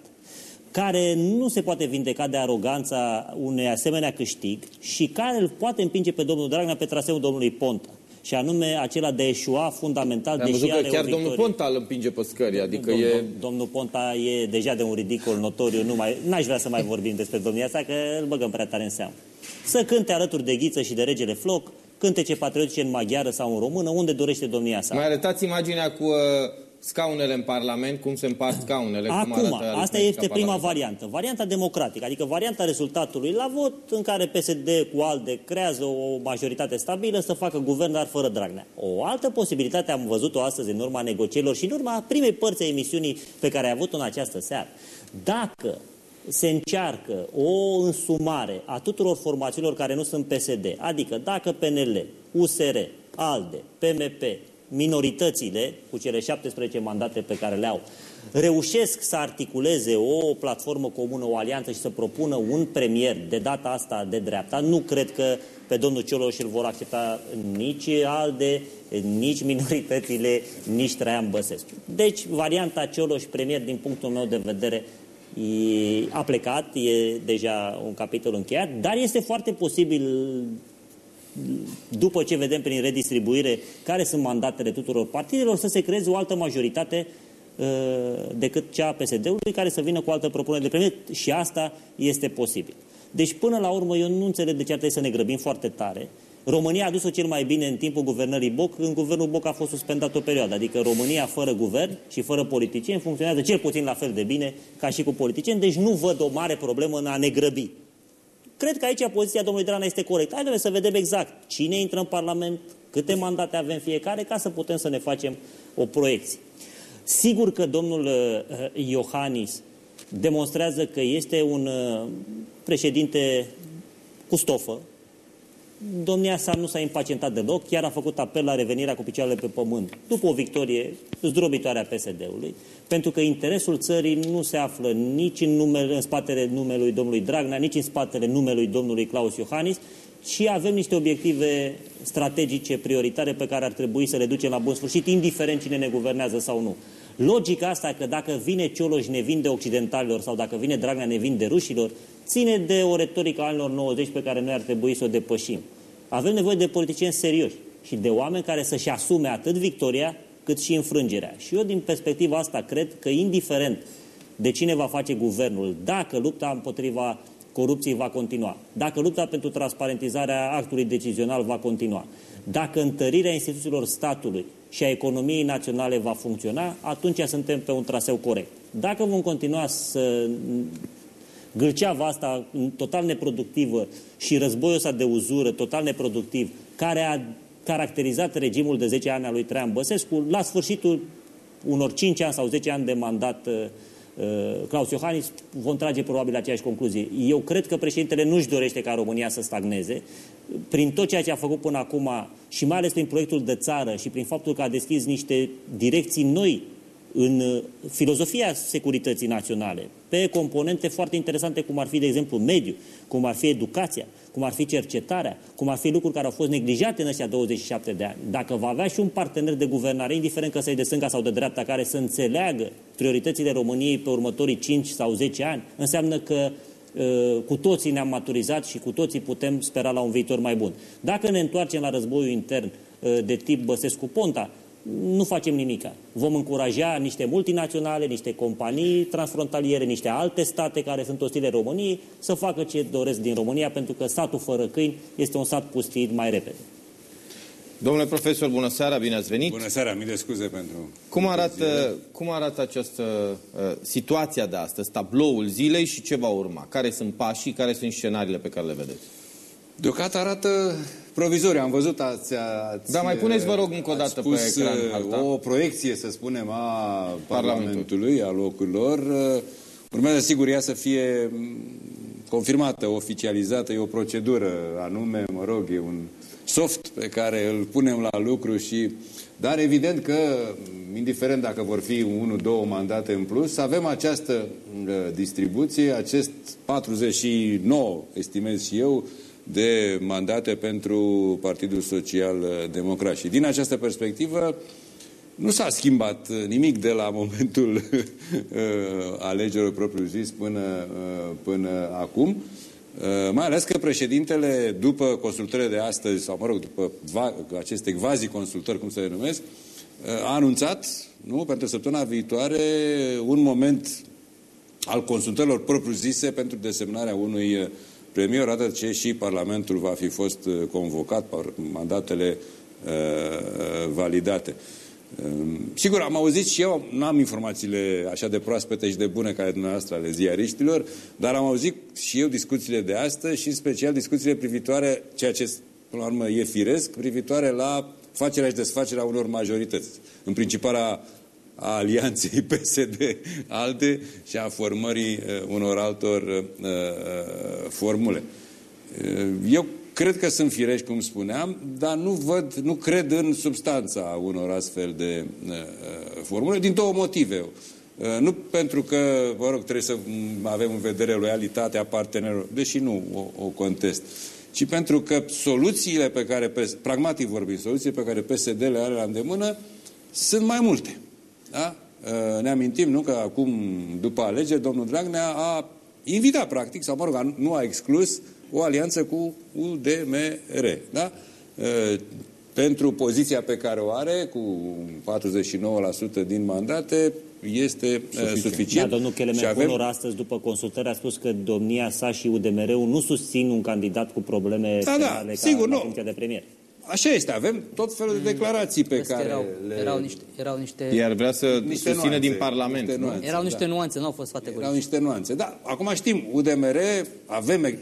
care nu se poate vindeca de aroganța unei asemenea câștig și care îl poate împinge pe domnul Dragnea pe traseul domnului Ponta și anume acela de eșua fundamental, Am deși văzut că chiar domnul Ponta îl împinge pe scări, adică Dom, e... Domnul Ponta e deja de un ridicol notoriu, nu mai, n-aș vrea să mai vorbim despre domnia asta, că îl băgăm prea tare în seamă. Să cânte alături de Ghiță și de Regele Floc, cântece patriotice în maghiară sau în română, unde dorește domnia sa. Mai arătați imaginea cu uh, scaunele în Parlament, cum se împart scaunele. Acum, asta este prima variantă. Varianta democratică, adică varianta rezultatului la vot în care PSD cu ALDE creează o majoritate stabilă să facă guvern, dar fără Dragnea. O altă posibilitate am văzut-o astăzi în urma negocierilor și în urma primei părți a emisiunii pe care ai avut-o în această seară. Dacă se încearcă o însumare a tuturor formațiilor care nu sunt PSD, adică dacă PNL, USR, ALDE, PMP, minoritățile, cu cele 17 mandate pe care le au, reușesc să articuleze o platformă comună, o alianță și să propună un premier, de data asta de dreapta, nu cred că pe domnul Cioloș îl vor accepta nici ALDE, nici minoritățile, nici Traian Băsescu. Deci, varianta Cioloș premier, din punctul meu de vedere, e, a plecat, e deja un capitol încheiat, dar este foarte posibil după ce vedem prin redistribuire care sunt mandatele tuturor partidelor, să se creeze o altă majoritate uh, decât cea a PSD-ului care să vină cu altă propunere de premier și asta este posibil. Deci până la urmă eu nu înțeleg de ce ar trebui să ne grăbim foarte tare. România a dus-o cel mai bine în timpul guvernării Boc, în guvernul Boc a fost suspendat o perioadă, adică România fără guvern și fără politicieni funcționează cel puțin la fel de bine ca și cu politicieni, deci nu văd o mare problemă în a ne grăbi. Cred că aici poziția domnului Drana este corectă. Haideți să vedem exact cine intră în Parlament, câte mandate avem fiecare, ca să putem să ne facem o proiecție. Sigur că domnul uh, Iohannis demonstrează că este un uh, președinte cu stofă. Domnia sa nu s-a impacientat deloc, chiar a făcut apel la revenirea cu picioarele pe pământ după o victorie zdrobitoare a PSD-ului pentru că interesul țării nu se află nici în, numele, în spatele numelui domnului Dragnea, nici în spatele numelui domnului Claus Iohannis, și avem niște obiective strategice prioritare pe care ar trebui să le ducem la bun sfârșit, indiferent cine ne guvernează sau nu. Logica asta că dacă vine Cioloș ne vinde occidentalilor sau dacă vine Dragnea ne vinde rușilor, ține de o retorică anilor 90 pe care noi ar trebui să o depășim. Avem nevoie de politicieni serioși și de oameni care să-și asume atât victoria cât și înfrângerea. Și eu, din perspectiva asta, cred că, indiferent de cine va face guvernul, dacă lupta împotriva corupției va continua, dacă lupta pentru transparentizarea actului decizional va continua, dacă întărirea instituțiilor statului și a economiei naționale va funcționa, atunci suntem pe un traseu corect. Dacă vom continua să gâlceava asta total neproductivă și războiul ăsta de uzură total neproductiv, care a caracterizat regimul de 10 ani al lui Traian Băsescu. La sfârșitul unor 5 ani sau 10 ani de mandat uh, uh, Claus Iohannis vom trage probabil aceeași concluzie. Eu cred că președintele nu-și dorește ca România să stagneze. Prin tot ceea ce a făcut până acum și mai ales prin proiectul de țară și prin faptul că a deschis niște direcții noi în uh, filozofia securității naționale, pe componente foarte interesante, cum ar fi, de exemplu, mediu, cum ar fi educația, cum ar fi cercetarea, cum ar fi lucruri care au fost neglijate în ăștia 27 de ani. Dacă va avea și un partener de guvernare, indiferent că să de stânga sau de dreapta, care să înțeleagă prioritățile României pe următorii 5 sau 10 ani, înseamnă că uh, cu toții ne-am maturizat și cu toții putem spera la un viitor mai bun. Dacă ne întoarcem la războiul intern uh, de tip Băsescu-Ponta, nu facem nimic. Vom încuraja niște multinaționale, niște companii transfrontaliere, niște alte state care sunt ostile României să facă ce doresc din România, pentru că satul fără câini este un sat pustit mai repede. Domnule profesor, bună seara, bine ați venit. Bună seara, mii de scuze pentru... Cum arată, cum arată această uh, situația de astăzi, tabloul zilei și ce va urma? Care sunt pașii, care sunt scenariile pe care le vedeți? Deocamdată arată provizoriu. Am văzut, ați, ați Da, mai puneți, vă rog, încă o dată spus pe ecran harta. o proiecție, să spunem, a Parlamentului, a locurilor. Urmează, sigur, ea să fie confirmată, oficializată, e o procedură anume, mă rog, e un soft pe care îl punem la lucru și... Dar evident că, indiferent dacă vor fi unu, două mandate în plus, avem această uh, distribuție, acest 49, estimez și eu, de mandate pentru Partidul Social Democrat. Și din această perspectivă nu s-a schimbat nimic de la momentul uh, alegerilor propriu-zis până, uh, până acum. Uh, mai ales că președintele, după consultările de astăzi, sau mă rog, după aceste quasi-consultări, cum se numesc, a anunțat, nu, pentru săptămâna viitoare, un moment al consultărilor propriu-zise pentru desemnarea unui premier, odată ce și Parlamentul va fi fost uh, convocat, mandatele uh, uh, validate. Um, sigur, am auzit și eu, nu am informațiile așa de proaspete și de bune ca dumneavoastră ale ziariștilor, dar am auzit și eu discuțiile de astăzi și în special discuțiile privitoare, ceea ce până la urmă e firesc, privitoare la facerea și desfacerea unor majorități. În principala a alianței PSD-ALDE și a formării uh, unor altor uh, uh, formule. Uh, eu cred că sunt firești, cum spuneam, dar nu văd, nu cred în substanța unor astfel de uh, uh formule, din două motive. Uh, nu pentru că, vă rog, trebuie să avem în vedere loialitatea partenerilor, deși nu o, o contest, ci pentru că soluțiile pe care, pragmatic vorbim, soluțiile pe care PSD le are la îndemână, sunt mai multe. Da? Ă, ne amintim, nu, că acum, după alegeri, domnul Dragnea a invitat, practic, sau, mă rog, nu a exclus o alianță cu UDMR. Da? Ă, pentru poziția pe care o are, cu 49% din mandate, este suficient. suficient. Da, domnul Chelemen avem... astăzi, după consultări, a spus că domnia sa și UDMR-ul nu susțin un candidat cu probleme da, da, ca sigur, la nu. funcția de premier. Așa este, avem tot felul de declarații pe care erau, le... erau, niște, erau niște... Iar vrea să niște susține nuanțe, din Parlament. Niște nuanțe, erau niște da. nuanțe, nu au fost categorice. Erau niște nuanțe, da. Acum știm, UDMR, avem,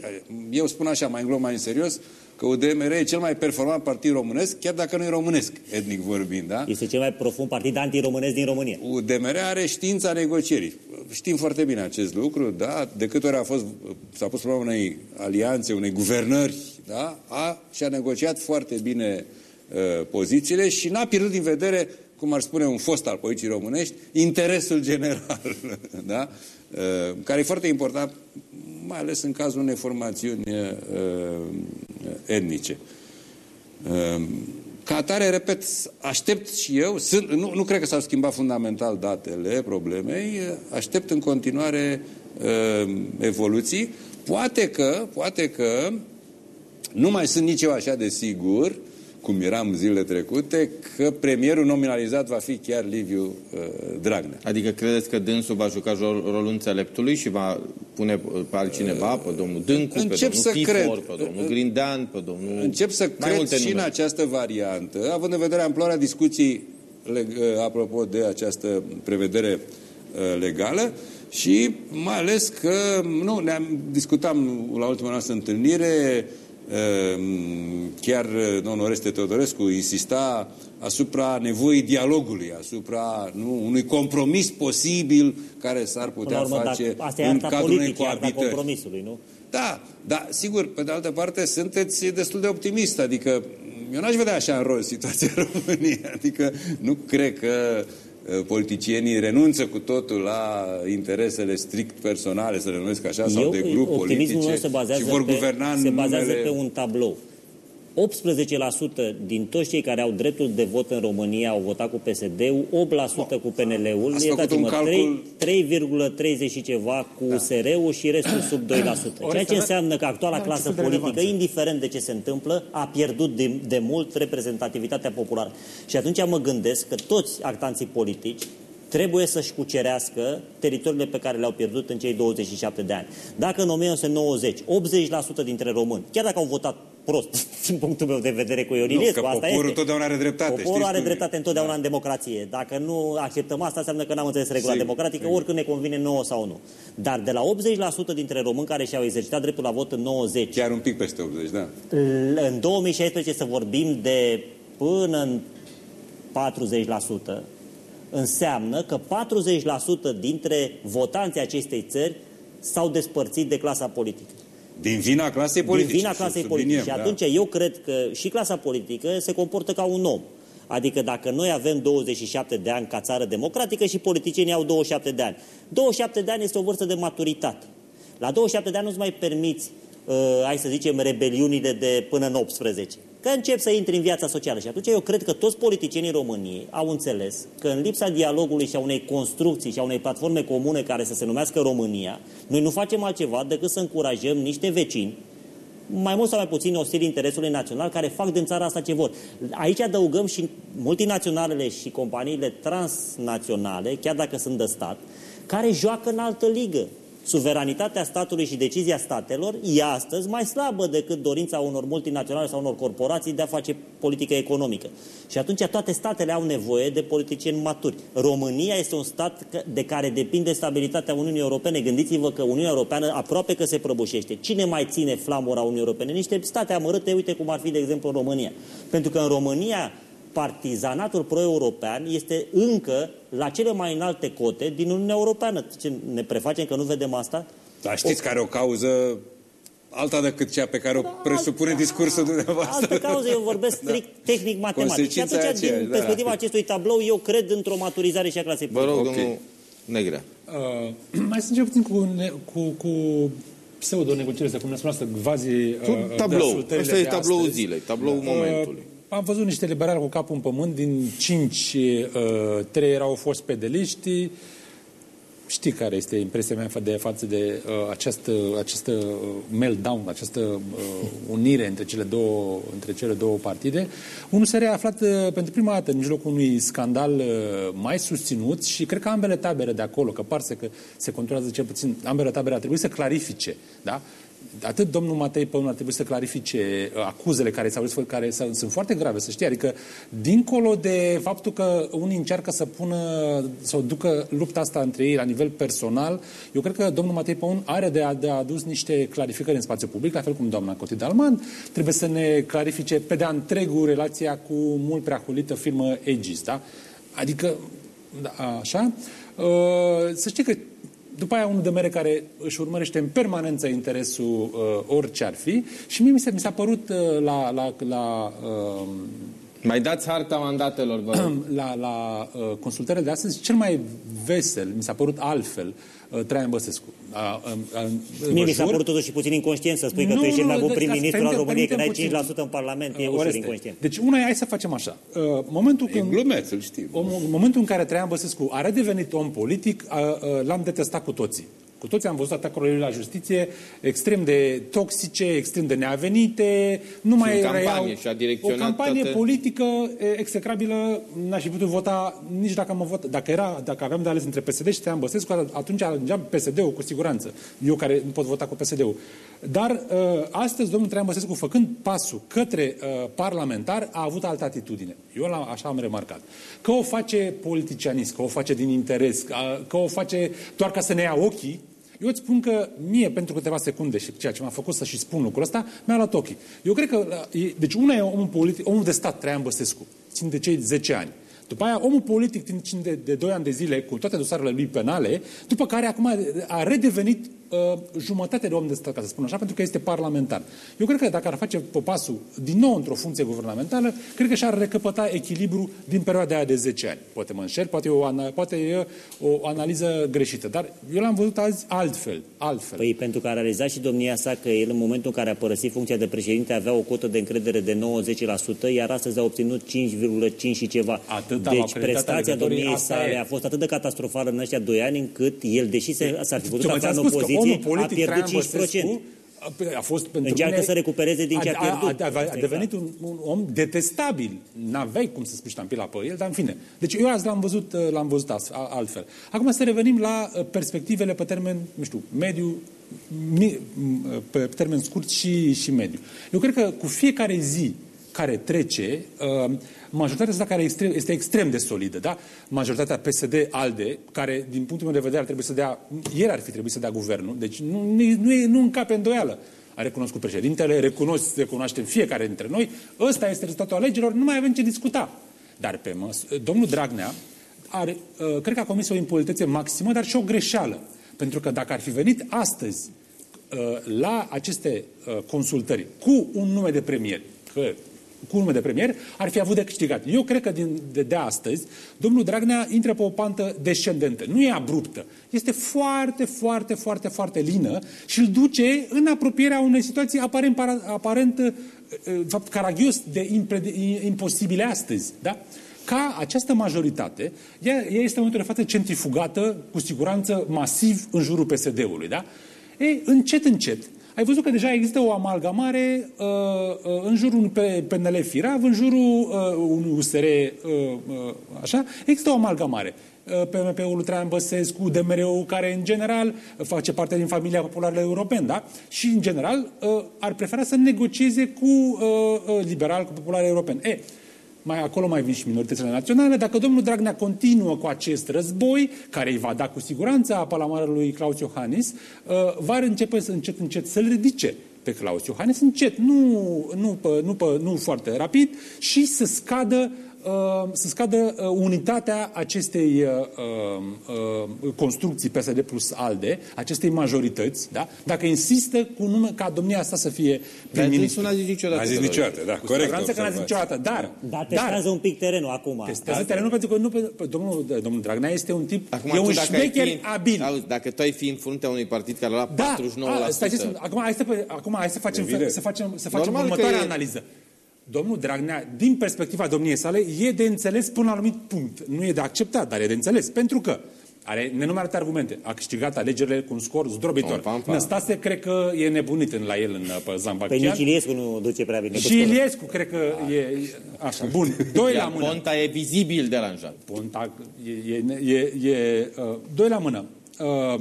eu spun așa, mai în glumă, mai în serios, că UDMR e cel mai performant partid românesc, chiar dacă nu e românesc, etnic vorbind, da? Este cel mai profund partid antiromânesc din România. UDMR are știința negocierii. Știm foarte bine acest lucru, da? De câte ori a fost, s-a pus problema unei alianțe, unei guvernări, da? A, și a negociat foarte bine Uh, pozițiile și n-a pierdut din vedere, cum ar spune un fost al politicii românești, interesul general, da? Uh, care e foarte important, mai ales în cazul unei formațiuni uh, etnice. Ca atare, repet, aștept și eu, sunt, nu, nu cred că s-au schimbat fundamental datele problemei, aștept în continuare uh, evoluții. Poate că, poate că nu mai sunt nici eu așa de sigur cum eram zilele trecute, că premierul nominalizat va fi chiar Liviu uh, Dragnea. Adică credeți că dânsul va juca rolul înțeleptului și va pune pe altcineva, pe domnul Dâncu, Încep pe domnul să Tifor, cred, pe domnul Grindean, pe domnul... Încep să Mai cred și nume. în această variantă, având în vedere amploarea discuției uh, apropo de această prevedere uh, legală, și mai ales că, nu, ne-am discutam la ultima noastră întâlnire Ehm, chiar eh, domnul Oreste Teodorescu insista asupra nevoii dialogului, asupra nu, unui compromis posibil care s-ar putea urmă, face asta în cadrul unei coabitări. compromisului, nu? Da, da, sigur, pe de altă parte sunteți destul de optimist, adică eu n-aș vedea așa în rost situația României, adică nu cred că Uh, politicienii renunță cu totul la interesele strict personale, să le numesc așa, sau Eu, de grup politice se bazează și vor pe, guverna Se bazează numele... pe un tablou. 18% din toți cei care au dreptul de vot în România au votat cu PSD-ul, 8% cu PNL-ul, iertați-mă, calcul... 3,30 și ceva cu da. SR-ul și restul sub 2%. Ceea ce înseamnă că actuala da, clasă politică, indiferent de ce se întâmplă, a pierdut de, de mult reprezentativitatea populară. Și atunci mă gândesc că toți actanții politici trebuie să-și cucerească teritoriile pe care le-au pierdut în cei 27 de ani. Dacă în 1990 80% dintre români, chiar dacă au votat prost, din punctul meu de vedere cu Ion Iliescu. Asta poporul este. întotdeauna are dreptate. Poporul are dreptate întotdeauna da. în democrație. Dacă nu acceptăm asta, înseamnă că n-am înțeles regula Sigur. democratică, Sigur. oricând ne convine nouă sau nu. Dar de la 80% dintre români care și-au exercitat dreptul la vot în 90... Chiar un pic peste 80, da. În 2016 să vorbim de până în 40%, înseamnă că 40% dintre votanții acestei țări s-au despărțit de clasa politică. Din vina clasei politice. Din vina clasei politice. Și atunci da. eu cred că și clasa politică se comportă ca un om. Adică dacă noi avem 27 de ani ca țară democratică și politicienii au 27 de ani. 27 de ani este o vârstă de maturitate. La 27 de ani nu-ți mai permiți, uh, hai să zicem, rebeliunile de până în 18 că încep să intri în viața socială. Și atunci eu cred că toți politicienii României au înțeles că în lipsa dialogului și a unei construcții și a unei platforme comune care să se numească România, noi nu facem altceva decât să încurajăm niște vecini mai mult sau mai puțin ostil interesului național, care fac din țara asta ce vor. Aici adăugăm și multinaționalele și companiile transnaționale, chiar dacă sunt de stat, care joacă în altă ligă suveranitatea statului și decizia statelor e astăzi mai slabă decât dorința unor multinaționale sau unor corporații de a face politică economică. Și atunci toate statele au nevoie de politicieni maturi. România este un stat de care depinde stabilitatea Uniunii Europene. Gândiți-vă că Uniunea Europeană aproape că se prăbușește. Cine mai ține flamura Uniunii Europene? Niște state amărâte, uite cum ar fi, de exemplu, România. Pentru că în România partizanatul pro-european este încă la cele mai înalte cote din Uniunea Europeană. Ce ne prefacem că nu vedem asta? Dar știți o... care o cauză alta decât cea pe care o da, presupune alta, discursul dumneavoastră. Altă cauză, eu vorbesc da. strict da. tehnic-matematic. Și atunci, aceea, din da. perspectiva acestui tablou, eu cred într-o maturizare și a clasei Vă rog, okay. domnul Negrea. Uh, mai să încep puțin cu, cu, cu pseudo-negocierile, cum ne spuneați, vazi uh, tablou. Asta e tabloul zilei, tabloul uh, momentului. Am văzut niște liberali cu capul în pământ, din cinci, uh, trei erau fost pedeliști. Știi care este impresia mea de față de uh, această, această meltdown, această uh, unire între cele, două, între cele două partide. Unul se reaflat uh, pentru prima dată în mijlocul unui scandal uh, mai susținut și cred că ambele tabere de acolo, că par că se controlează cel puțin, ambele tabere ar trebui să clarifice, da? Atât domnul Matei Păun ar trebui să clarifice uh, acuzele care s-au zis, care sunt foarte grave, să știi. Adică, dincolo de faptul că unii încearcă să pună, să o ducă lupta asta între ei la nivel personal, eu cred că domnul Matei Păun are de, a, de adus niște clarificări în spațiu public, la fel cum doamna Coti Dalman. Trebuie să ne clarifice pe de-a întregul relația cu mult prea hulită firmă Aegis, da? Adică, da, așa. Uh, să știi că după aia unul de mere care își urmărește în permanență interesul uh, orice ar fi și mie mi, s-a, mi s-a părut uh, la... la, la uh, mai dați harta mandatelor, vă rog. La, la uh, consultările de astăzi, cel mai vesel, mi s-a părut altfel, uh, Traian Băsescu. Uh, uh, Mie mi s-a părut totuși puțin inconștient să spui nu, că tu ești cel mai bun prim-ministru al României, că ai 5% în Parlament, e ușor inconștient. Deci una e, hai să facem așa. Uh, momentul e când, glumeț, îl știu. Momentul în care Traian Băsescu a redevenit om politic, uh, uh, l-am detestat cu toții. Cu toți am văzut atacurile la justiție extrem de toxice, extrem de neavenite, nu și mai campanie, și a o campanie toate... politică execrabilă, n-aș fi putut vota nici dacă mă vot, dacă era, dacă aveam de ales între PSD și Traian Băsescu, atunci alingeam PSD-ul cu siguranță. Eu care nu pot vota cu PSD-ul. Dar uh, astăzi domnul Traian Băsescu, făcând pasul către uh, parlamentar, a avut altă atitudine. Eu la, așa am remarcat. Că o face politicianist, că o face din interes, că o face doar ca să ne ia ochii, eu îți spun că mie, pentru câteva secunde și ceea ce m-a făcut să și spun lucrul ăsta, mi-a luat ochii. Eu cred că, deci una e omul politic, omul de stat, Traian Băsescu, țin de cei 10 ani. După aia, omul politic timp de, de 2 ani de zile, cu toate dosarele lui penale, după care acum a redevenit uh, jumătate de om de stat, ca să spun așa, pentru că este parlamentar. Eu cred că dacă ar face pasul din nou într-o funcție guvernamentală, cred că și-ar recăpăta echilibru din perioada aia de 10 ani. Poate mă înșel, poate e o, poate e o analiză greșită, dar eu l-am văzut azi altfel, altfel. Păi pentru că a realizat și domnia sa că el în momentul în care a părăsit funcția de președinte avea o cotă de încredere de 90%, iar astăzi a obținut 5,5 și ceva. Atâta deci prestația domniei sale a fost atât de catastrofală în ăștia 2 ani încât el, deși s-ar fi putut afla în opoziție, a pierdut 5%. A fost pentru Încearcă mine, să recupereze din ce a, pierdut. A, a, a, a devenit un, un om detestabil. N-aveai cum să spui ștampila pe el, dar în fine. Deci eu azi l-am văzut, l-am văzut altfel. Acum să revenim la uh, perspectivele pe termen, nu știu, mediu, pe termen scurt și, și mediu. Eu cred că cu fiecare zi care trece, uh, majoritatea asta care extrem, este extrem de solidă, da? Majoritatea PSD-ALDE, care, din punctul meu de vedere, ar trebui să dea, ieri ar fi trebuit să dea guvernul, deci nu, nu, nu, e, nu încape îndoială. A recunoscut președintele, recunosc, recunoaștem fiecare dintre noi, ăsta este rezultatul alegerilor, nu mai avem ce discuta. Dar pe măs- domnul Dragnea are, uh, cred că a comis o impolitețe maximă, dar și o greșeală. Pentru că dacă ar fi venit astăzi uh, la aceste uh, consultări cu un nume de premier, că cu urmă de premier, ar fi avut de câștigat. Eu cred că din, de, de astăzi, domnul Dragnea intră pe o pantă descendentă. Nu e abruptă. Este foarte, foarte, foarte, foarte lină și îl duce în apropierea unei situații aparent, aparent uh, uh, fapt, caragios de, impre, de imposibile astăzi. Da? ca această majoritate, ea, ea este în momentul de față centrifugată, cu siguranță masiv, în jurul PSD-ului. Da? Ei, încet, încet, ai văzut că deja există o amalgamare uh, uh, în jurul pe PNL Firav, în jurul uh, unui USR, uh, uh, așa, există o amalgamare. Uh, PMP-ul Traian Băsescu, DMR-ul, care în general face parte din familia populară europeană, da? Și în general uh, ar prefera să negocieze cu uh, uh, liberal, cu populară european. E, mai acolo mai vin și minoritățile naționale. Dacă domnul Dragnea continuă cu acest război, care îi va da cu siguranță apa la mare lui Claus Iohannis, uh, va începe să încet, încet să-l ridice pe Claus Iohannis, încet, nu, nu, nu, nu, nu foarte rapid, și să scadă Uh, să scadă uh, unitatea acestei uh, construcții PSD plus ALDE, acestei majorități, da? dacă insistă cu nume ca domnia asta să fie prim-ministru. Nu a zis niciodată. a zis niciodată, da, corect. că n-a zis niciodată, dar... Dar testează dar, un pic terenul acum. Testează terenul pentru că nu, domnul, domnul Dragnea este un tip, acum, e un șmecher fi, abil. Auzi, dacă tu ai fi în fruntea unui partid care a luat da, 49%... A, stai, acum, hai să, acum hai să facem, să facem, să facem următoarea analiză domnul Dragnea, din perspectiva domniei sale, e de înțeles până la un anumit punct. Nu e de acceptat, dar e de înțeles. Pentru că are nenumărate argumente. A câștigat alegerile cu un scor zdrobitor. Pam, pam, Năstase, cred că e nebunit în la el în pe Zambachian. Pe nici Iliescu nu duce prea bine. Și Iliescu, cred că e așa. Bun, doi la mână. Ponta e vizibil deranjat. Ponta e, e, e, e uh, doi la mână. Uh,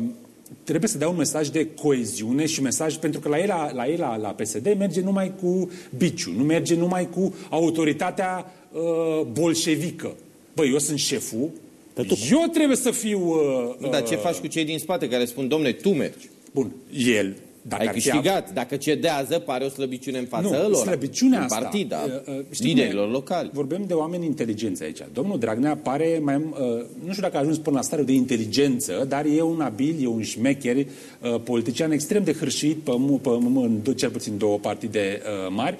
trebuie să dea un mesaj de coeziune și mesaj, pentru că la ei, la, la, ei, la, la PSD, merge numai cu biciu, nu merge numai cu autoritatea uh, bolșevică. Băi, eu sunt șeful, tu... eu trebuie să fiu... Uh, Dar ce faci cu cei din spate care spun, domne, tu mergi? Bun, el dacă Ai câștigat. Fi... Dacă cedează, pare o slăbiciune în fața nu, lor. slăbiciunea asta... Partida, uh, uh liderilor locali. Vorbim de oameni inteligenți aici. Domnul Dragnea pare mai... Uh, nu știu dacă a ajuns până la stare de inteligență, dar e un abil, e un șmecher, uh, politician extrem de hârșit, pe, pe, pe, în cel puțin două partide uh, mari,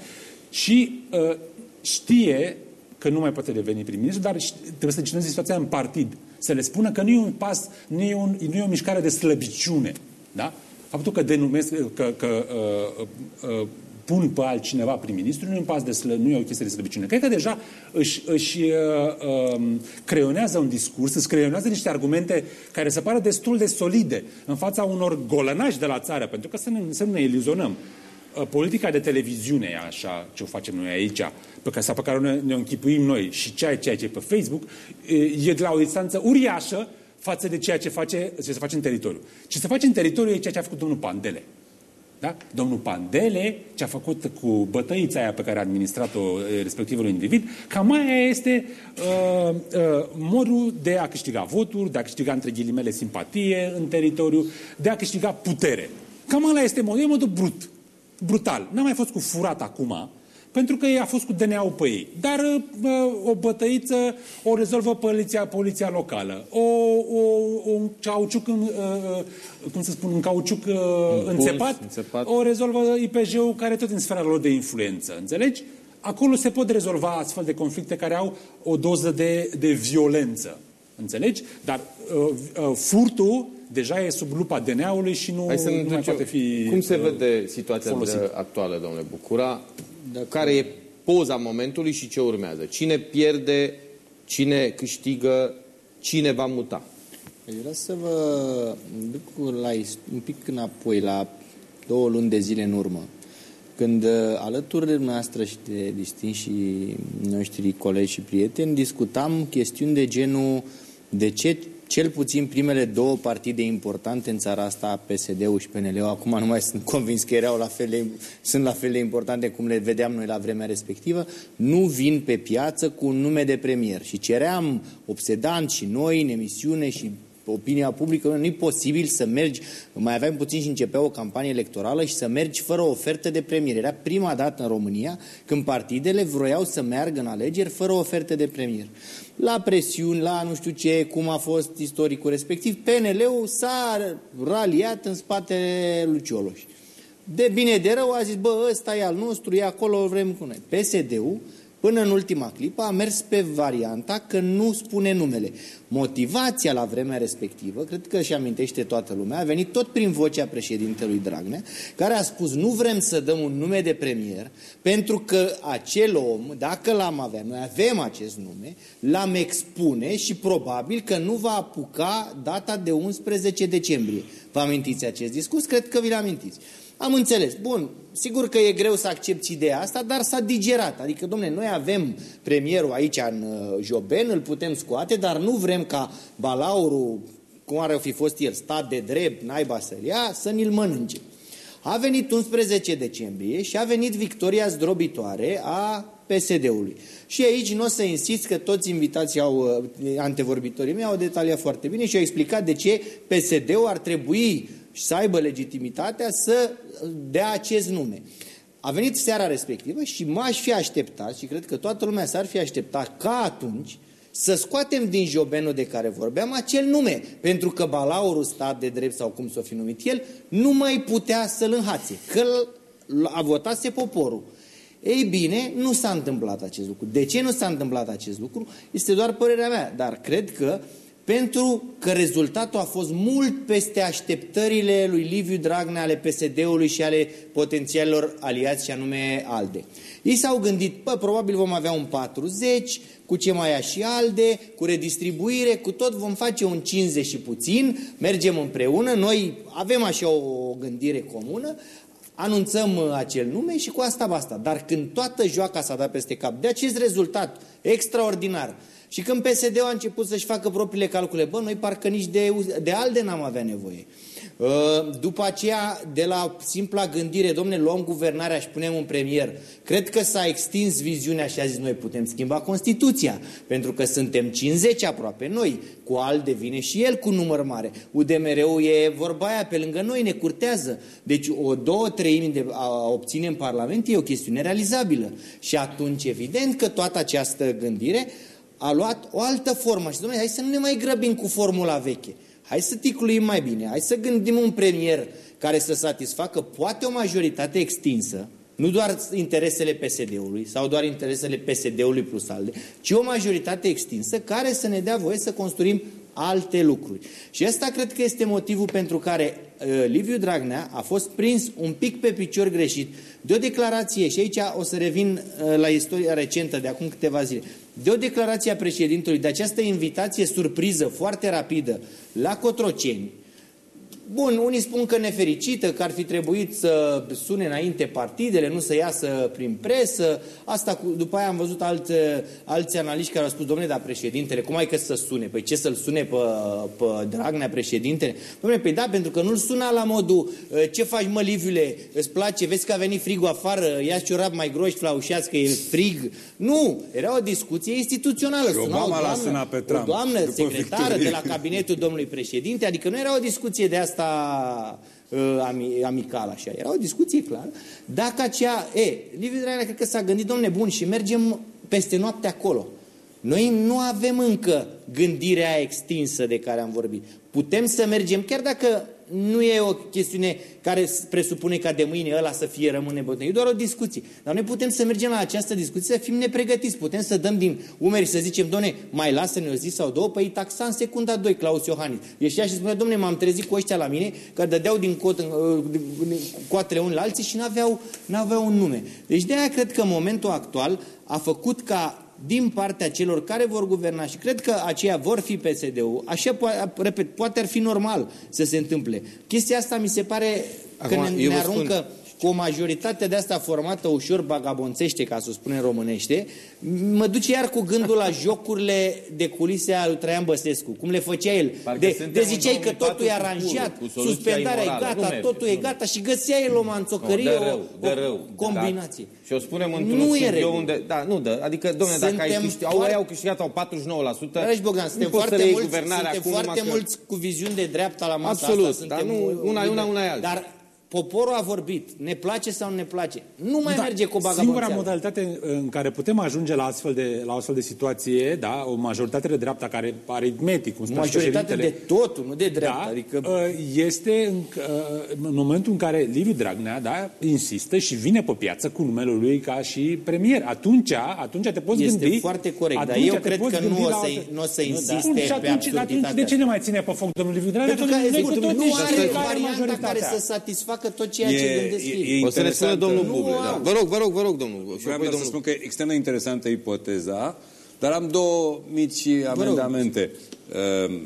și uh, știe că nu mai poate deveni prim-ministru, dar trebuie să gestioneze situația în partid. Să le spună că nu e un pas, nu e, un, nu e o mișcare de slăbiciune. Da? Faptul că denumesc, că, că uh, uh, pun pe altcineva prim-ministru nu e un pas de slă, nu e o chestie de slăbiciune. Cred că deja își, își uh, uh, creionează un discurs, își creionează niște argumente care se pare destul de solide în fața unor golănași de la țară, pentru că să, ne, să nu ne iluzionăm. Uh, politica de televiziune e așa ce o facem noi aici, pe care, sau pe care ne, ne închipuim noi și ceea, ceea ce e pe Facebook, e de la o distanță uriașă față de ceea ce, face, ce se face în teritoriu. Ce se face în teritoriu e ceea ce a făcut domnul Pandele. Da? Domnul Pandele, ce a făcut cu bătăița aia pe care a administrat-o respectivul individ, cam aia este uh, uh, modul de a câștiga voturi, de a câștiga între ghilimele simpatie în teritoriu, de a câștiga putere. Cam ăla este modul, e modul brut, brutal. N-a mai fost cu furat acum, pentru că ei a fost cu DNA-ul pe ei. Dar uh, o bătăiță o rezolvă poliția, poliția locală. O, o, un cauciuc, în, uh, uh cum să spun, un cauciuc uh, înțepat, înțepat, o rezolvă IPJ-ul care tot în sfera lor de influență. Înțelegi? Acolo se pot rezolva astfel de conflicte care au o doză de, de violență. Înțelegi? Dar uh, uh, furtul deja e sub lupa DNA-ului și nu, Hai să nu mai poate fi Cum se vede situația de actuală, domnule Bucura? Care e poza momentului și ce urmează? Cine pierde, cine câștigă, cine va muta? Eu vreau să vă duc la, un pic înapoi, la două luni de zile în urmă, când uh, alături de noastră și de distinși noștri colegi și prieteni discutam chestiuni de genul de ce cel puțin primele două partide importante în țara asta, PSD-ul și PNL-ul, acum nu mai sunt convins că erau la fel de, sunt la fel de importante cum le vedeam noi la vremea respectivă, nu vin pe piață cu un nume de premier. Și ceream obsedant și noi în emisiune și opinia publică, nu e posibil să mergi, mai aveam puțin și începea o campanie electorală și să mergi fără ofertă de premier. Era prima dată în România când partidele vroiau să meargă în alegeri fără oferte de premier. La presiuni, la nu știu ce, cum a fost istoricul respectiv, PNL-ul s-a raliat în spatele lui Cioloș. De bine de rău a zis, bă, ăsta e al nostru, e acolo, vrem cu noi. PSD-ul Până în ultima clipă a mers pe varianta că nu spune numele. Motivația la vremea respectivă, cred că și amintește toată lumea, a venit tot prin vocea președintelui Dragnea, care a spus nu vrem să dăm un nume de premier, pentru că acel om, dacă l-am avea, noi avem acest nume, l-am expune și probabil că nu va apuca data de 11 decembrie. Vă amintiți acest discurs? Cred că vi-l amintiți. Am înțeles. Bun, sigur că e greu să accepti ideea asta, dar s-a digerat. Adică, domne, noi avem premierul aici în uh, Joben, îl putem scoate, dar nu vrem ca balaurul, cum ar fi fost el, stat de drept, naiba să ia, să ni-l mănânce. A venit 11 decembrie și a venit victoria zdrobitoare a PSD-ului. Și aici nu o să insist că toți invitații au, uh, antevorbitorii mei au detaliat foarte bine și au explicat de ce PSD-ul ar trebui și să aibă legitimitatea să dea acest nume. A venit seara respectivă și m-aș fi așteptat, și cred că toată lumea s-ar fi așteptat ca atunci, să scoatem din jobenul de care vorbeam acel nume, pentru că balaurul stat de drept sau cum s-o fi numit el, nu mai putea să-l înhațe, că a votase poporul. Ei bine, nu s-a întâmplat acest lucru. De ce nu s-a întâmplat acest lucru? Este doar părerea mea, dar cred că uh, pentru că rezultatul a fost mult peste așteptările lui Liviu Dragnea, ale PSD-ului și ale potențialilor aliați, și anume ALDE. Ei s-au gândit, bă, probabil vom avea un 40, cu ce mai ia și ALDE, cu redistribuire, cu tot vom face un 50 și puțin, mergem împreună, noi avem așa o gândire comună, anunțăm acel nume și cu asta basta. Dar când toată joaca s-a dat peste cap de acest rezultat extraordinar, și când PSD-ul a început să-și facă propriile calcule, bă, noi parcă nici de, de ALDE n-am avea nevoie. Uh, după aceea, de la simpla gândire, domne, luăm guvernarea și punem un premier, cred că s-a extins viziunea și a zis, noi putem schimba Constituția, pentru că suntem 50 aproape noi, cu ALDE vine și el cu număr mare. UDMR-ul e vorba aia, pe lângă noi ne curtează. Deci o două treimi de a obține în Parlament e o chestiune realizabilă. Și atunci, evident că toată această gândire a luat o altă formă și domnule, hai să nu ne mai grăbim cu formula veche. Hai să ticluim mai bine, hai să gândim un premier care să satisfacă poate o majoritate extinsă, nu doar interesele PSD-ului sau doar interesele PSD-ului plus ALDE, ci o majoritate extinsă care să ne dea voie să construim alte lucruri. Și ăsta cred că este motivul pentru care uh, Liviu Dragnea a fost prins un pic pe picior greșit de o declarație, și aici o să revin uh, la istoria recentă de acum câteva zile, de o declarație a președintelui, de această invitație surpriză, foarte rapidă, la Cotroceni, Bun, unii spun că nefericită, că ar fi trebuit să sune înainte partidele, nu să iasă prin presă. Asta cu, după aia am văzut alți, alți analiști care au spus, domnule, dar președintele, cum ai că să sune? Păi ce să-l sune pe, pe Dragnea președintele? Domnule, păi da, pentru că nu-l suna la modul, ă, ce faci mă, Liviule, îți place, vezi că a venit frigul afară, ia ciorap mai groși, flaușeați că e frig. Nu, era o discuție instituțională. Și Obama l-a sunat pe Trump. O doamnă secretară de la cabinetul domnului președinte, adică nu era o discuție de asta asta uh, amical așa. Era o discuție clară. Dacă aceea, e, Liviu Dragnea cred că s-a gândit, domne bun, și mergem peste noapte acolo. Noi nu avem încă gândirea extinsă de care am vorbit. Putem să mergem, chiar dacă nu e o chestiune care presupune ca de mâine ăla să fie rămâne bătrân. E doar o discuție. Dar noi putem să mergem la această discuție să fim nepregătiți. Putem să dăm din umeri să zicem, done, mai lasă-ne o zi sau două, păi taxa în secunda 2, Claus Iohannis. Ieșea și spune, domne, m-am trezit cu ăștia la mine, că dădeau din cot, coatele unii la alții și n-aveau, n-aveau un nume. Deci de aia cred că în momentul actual a făcut ca din partea celor care vor guverna și cred că aceia vor fi PSD-ul, așa, repet, poate ar fi normal să se întâmple. Chestia asta mi se pare Acum, că ne, ne aruncă... Spun cu o majoritate de asta formată ușor bagabonțește, ca să o spunem românește, mă duce iar cu gândul la jocurile de culise al lui Traian Băsescu, cum le făcea el. de, de ziceai că totul e aranjat, suspendarea e gata, nu totul e gata și găsea el o manțocărie, no, rău, o, o rău, combinație. Da. Și o spunem într-un nu e unde... Da, nu dă. Adică, domnule, dacă ai câștigat, au, au câștigat au 49%, Dragi Bogdan, suntem foarte mulți, suntem foarte mulți cu viziuni de dreapta la masa Absolut, asta. dar nu, una, una, una e alta. Dar Poporul a vorbit, ne place sau nu ne place. Nu mai da, merge cu bagabonțeală. Singura modalitate în care putem ajunge la astfel de, la astfel de situație, da, o majoritate de dreapta care aritmetic, cum spunea Majoritate de totul, nu de dreapta. Da, adică... Uh, este în, uh, în momentul în care Liviu Dragnea da, insistă și vine pe piață cu numele lui ca și premier. Atunci, atunci te poți este gândi... Este foarte corect, dar eu cred că nu o, să, nu o să insiste da. pe atunci, atunci, de ce ne mai ține pe foc domnul Liviu Dragnea? Pentru că nu are varianta care să satisfacă facă tot ceea e, ce gândesc ei. O să ne spună domnul Buble. Da. Vă rog, vă rog, vă rog, domnul. Vreau domnul... să spun că e extrem de interesantă ipoteza, dar am două mici amendamente. Uh,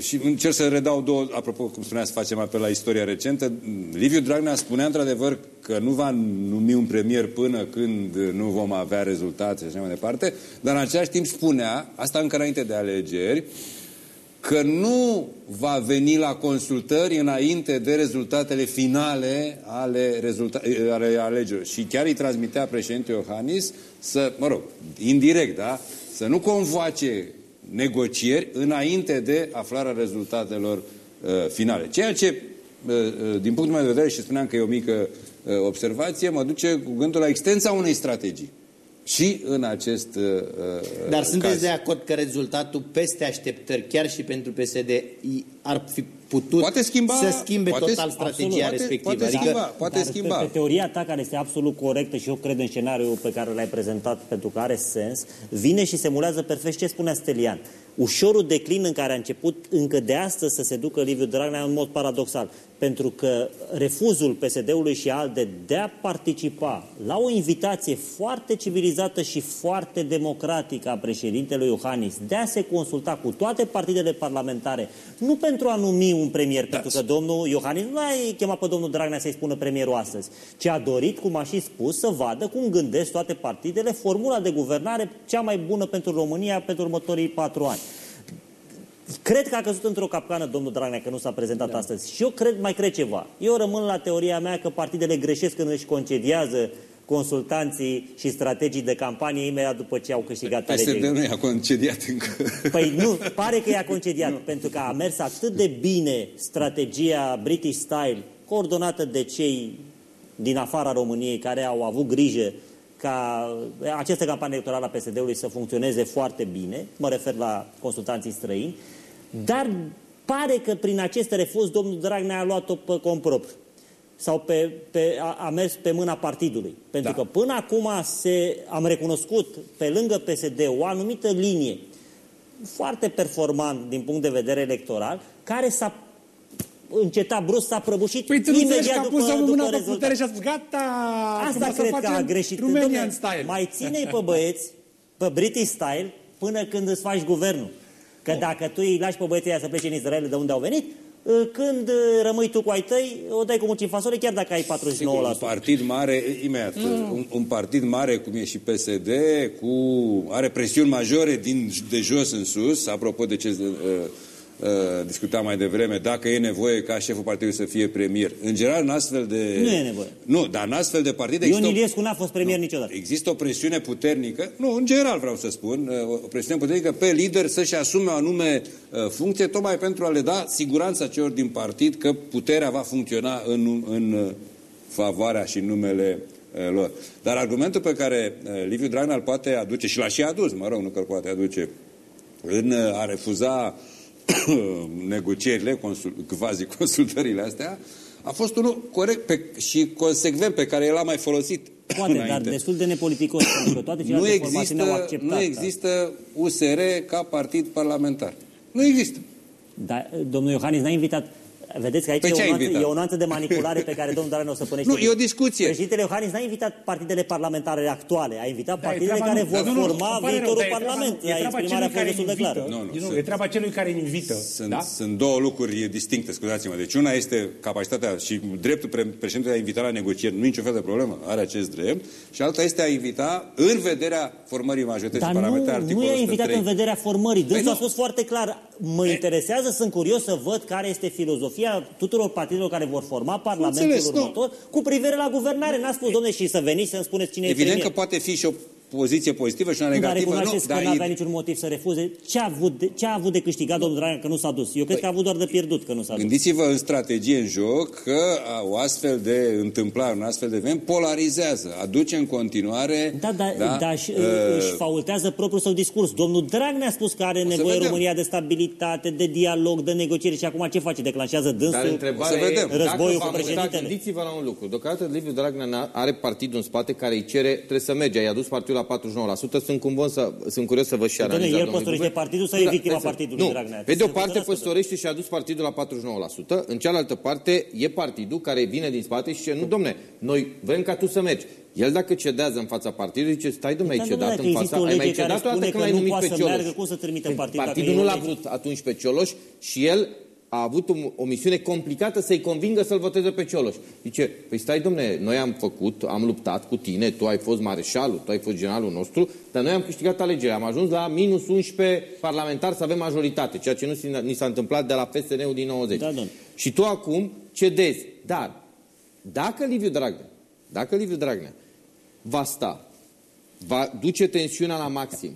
și încerc să redau două, apropo, cum spunea, să facem apel la istoria recentă. Liviu Dragnea spunea într-adevăr că nu va numi un premier până când nu vom avea rezultate și așa mai departe, dar în același timp spunea, asta încă înainte de alegeri, uh, că nu va veni la consultări înainte de rezultatele finale ale, rezulta ale alegerilor. Și chiar îi transmitea președinte Iohannis să, mă rog, indirect, da? Să nu convoace negocieri înainte de aflarea rezultatelor uh, finale. Ceea ce, uh, uh, din punctul meu de vedere, și spuneam că e o mică uh, observație, mă duce cu gândul la extensa unei strategii și în acest uh, uh, Dar sunteți caz. de acord că rezultatul peste așteptări, chiar și pentru PSD, ar fi putut poate schimba, să schimbe poate, total strategia absolut, respectivă. Poate, poate adică, schimba, poate dar schimba. Pe, pe teoria ta, care este absolut corectă și eu cred în scenariul pe care l-ai prezentat pentru că are sens, vine și semulează perfect ce spunea Stelian ușorul declin în care a început încă de astăzi să se ducă Liviu Dragnea în mod paradoxal. Pentru că refuzul PSD-ului și ALDE de a participa la o invitație foarte civilizată și foarte democratică a președintelui Iohannis de a se consulta cu toate partidele parlamentare, nu pentru a numi un premier, da. pentru că domnul Iohannis nu a chemat pe domnul Dragnea să-i spună premierul astăzi, ci a dorit, cum a și spus, să vadă cum gândesc toate partidele formula de guvernare cea mai bună pentru România pentru următorii patru ani. Cred că a căzut într-o capcană domnul Dragnea că nu s-a prezentat da. astăzi. Și eu cred, mai cred ceva. Eu rămân la teoria mea că partidele greșesc când își concediază consultanții și strategii de campanie imediat după ce au câștigat păi PSD nu i-a concediat încă. Păi nu, pare că i-a concediat, nu. pentru că a mers atât de bine strategia British Style, coordonată de cei din afara României care au avut grijă ca această campanie electorală a PSD-ului să funcționeze foarte bine, mă refer la consultanții străini, dar pare că prin acest refuz domnul Dragnea a luat-o pe compropriu sau pe, pe, a, a mers pe mâna partidului. Pentru da. că până acum se, am recunoscut pe lângă PSD o anumită linie foarte performant din punct de vedere electoral, care s-a înceta brusc, s-a prăbușit păi imediat că a pus după, mâna pe putere și a spus, gata, Asta cred că a greșit. Romanian style. Mai ține-i pe băieți, pe British style, până când îți faci guvernul. Că dacă tu îi lași pe băieții să plece în Israel de unde au venit, ă, când ă, rămâi tu cu ai tăi, o dai cu mulți fasole, chiar dacă ai 49%. Sigur, un partid mare, imediat, mm. un, un partid mare cum e și PSD, cu, are presiuni majore din, de jos în sus, apropo de ce uh, uh, discutam mai devreme, dacă e nevoie ca șeful partidului să fie premier. În general, în astfel de... Nu e nevoie. Nu, dar în astfel de partide... Ion Iliescu n-a fost premier nu, niciodată. Există o presiune puternică, nu, în general vreau să spun, uh, o presiune puternică pe lider să-și asume o anume uh, funcție, tocmai pentru a le da siguranța celor din partid că puterea va funcționa în, în uh, favoarea și numele lor. Dar argumentul pe care Liviu Dragnea îl poate aduce, și l-a și adus, mă rog, nu că îl poate aduce, în a refuza negocierile, consul, quasi consultările astea, a fost unul corect pe, și consecvent pe care el a mai folosit Poate, înainte. dar destul de nepoliticos, pentru că toate nu există, au acceptat. Nu există USR ca partid parlamentar. Nu există. Dar domnul Iohannis n-a invitat Vedeți că aici păi e, o nuanță, e o nuanță de manipulare pe care domnul Dragnea o să pune. Nu, e o discuție. Președintele Iohannis n-a invitat partidele parlamentare actuale, a invitat da, partidele care vor nu, forma nu, viitorul rău, Parlament. E exprimarea a fost destul de clară. Nu, nu, nu, e treaba celui care invită. Sunt, da? sunt două lucruri distincte, scuzați-mă. Deci una este capacitatea și dreptul președintelui de a invita la negocieri, nu niciun fel de problemă, are acest drept. Și alta este a invita în vederea formării majorității Dar parlamentare. Nu, nu e invitat în vederea formării. Dânsul păi a spus foarte clar, mă interesează, sunt curios să văd care este filozofia tuturor partidelor care vor forma Parlamentul Înțeles, următor nu. cu privire la guvernare. N-a spus, domne, și să veniți să-mi spuneți cine Evident e Evident că poate fi și o poziție pozitivă și una negativă. Dar nu, că nu avea niciun motiv să refuze. Ce a avut de, ce a avut de câștigat domnul Dragnea că nu s-a dus? Eu cred păi, că a avut doar de pierdut că nu s-a dus. Gândiți-vă în strategie în joc că o astfel de întâmplare, un astfel de event polarizează, aduce în continuare... Da, da, da, da și, uh, își faultează propriul său discurs. Domnul Dragnea a spus că are nevoie România de stabilitate, de dialog, de negocieri și acum ce face? Declanșează dânsul Dar războiul cu președintele? Gândiți-vă la un lucru. Deocamdată Liviu Dragnea are partidul în spate care îi cere, trebuie să merge. I-a dus partidul la 49% sunt, cumva să, sunt curios să vă și analiza. el păstorește partidul sau e da, victima partidului, nu. Dragnea? Pe de o parte păstorește și a dus partidul la 49%, în cealaltă parte e partidul care vine din spate și zice, nu domne, noi vrem ca tu să mergi. El dacă cedează în fața partidului, zice, stai domne, ai cedat în fața, ai mai cedat o dată când l-ai numit pe Cioloș. Cum să trimită partidul? Partidul nu l-a vrut atunci pe Cioloș și el a avut o, o misiune complicată să-i convingă să-l voteze pe Cioloș. Zice, păi stai domne, noi am făcut, am luptat cu tine, tu ai fost mareșalul, tu ai fost generalul nostru, dar noi am câștigat alegerea. Am ajuns la minus 11 parlamentari să avem majoritate, ceea ce nu ni s-a întâmplat de la FSN-ul din 90. Da, Și tu acum cedezi. Dar, dacă Liviu Dragnea, dacă Liviu Dragnea va sta, va duce tensiunea la maxim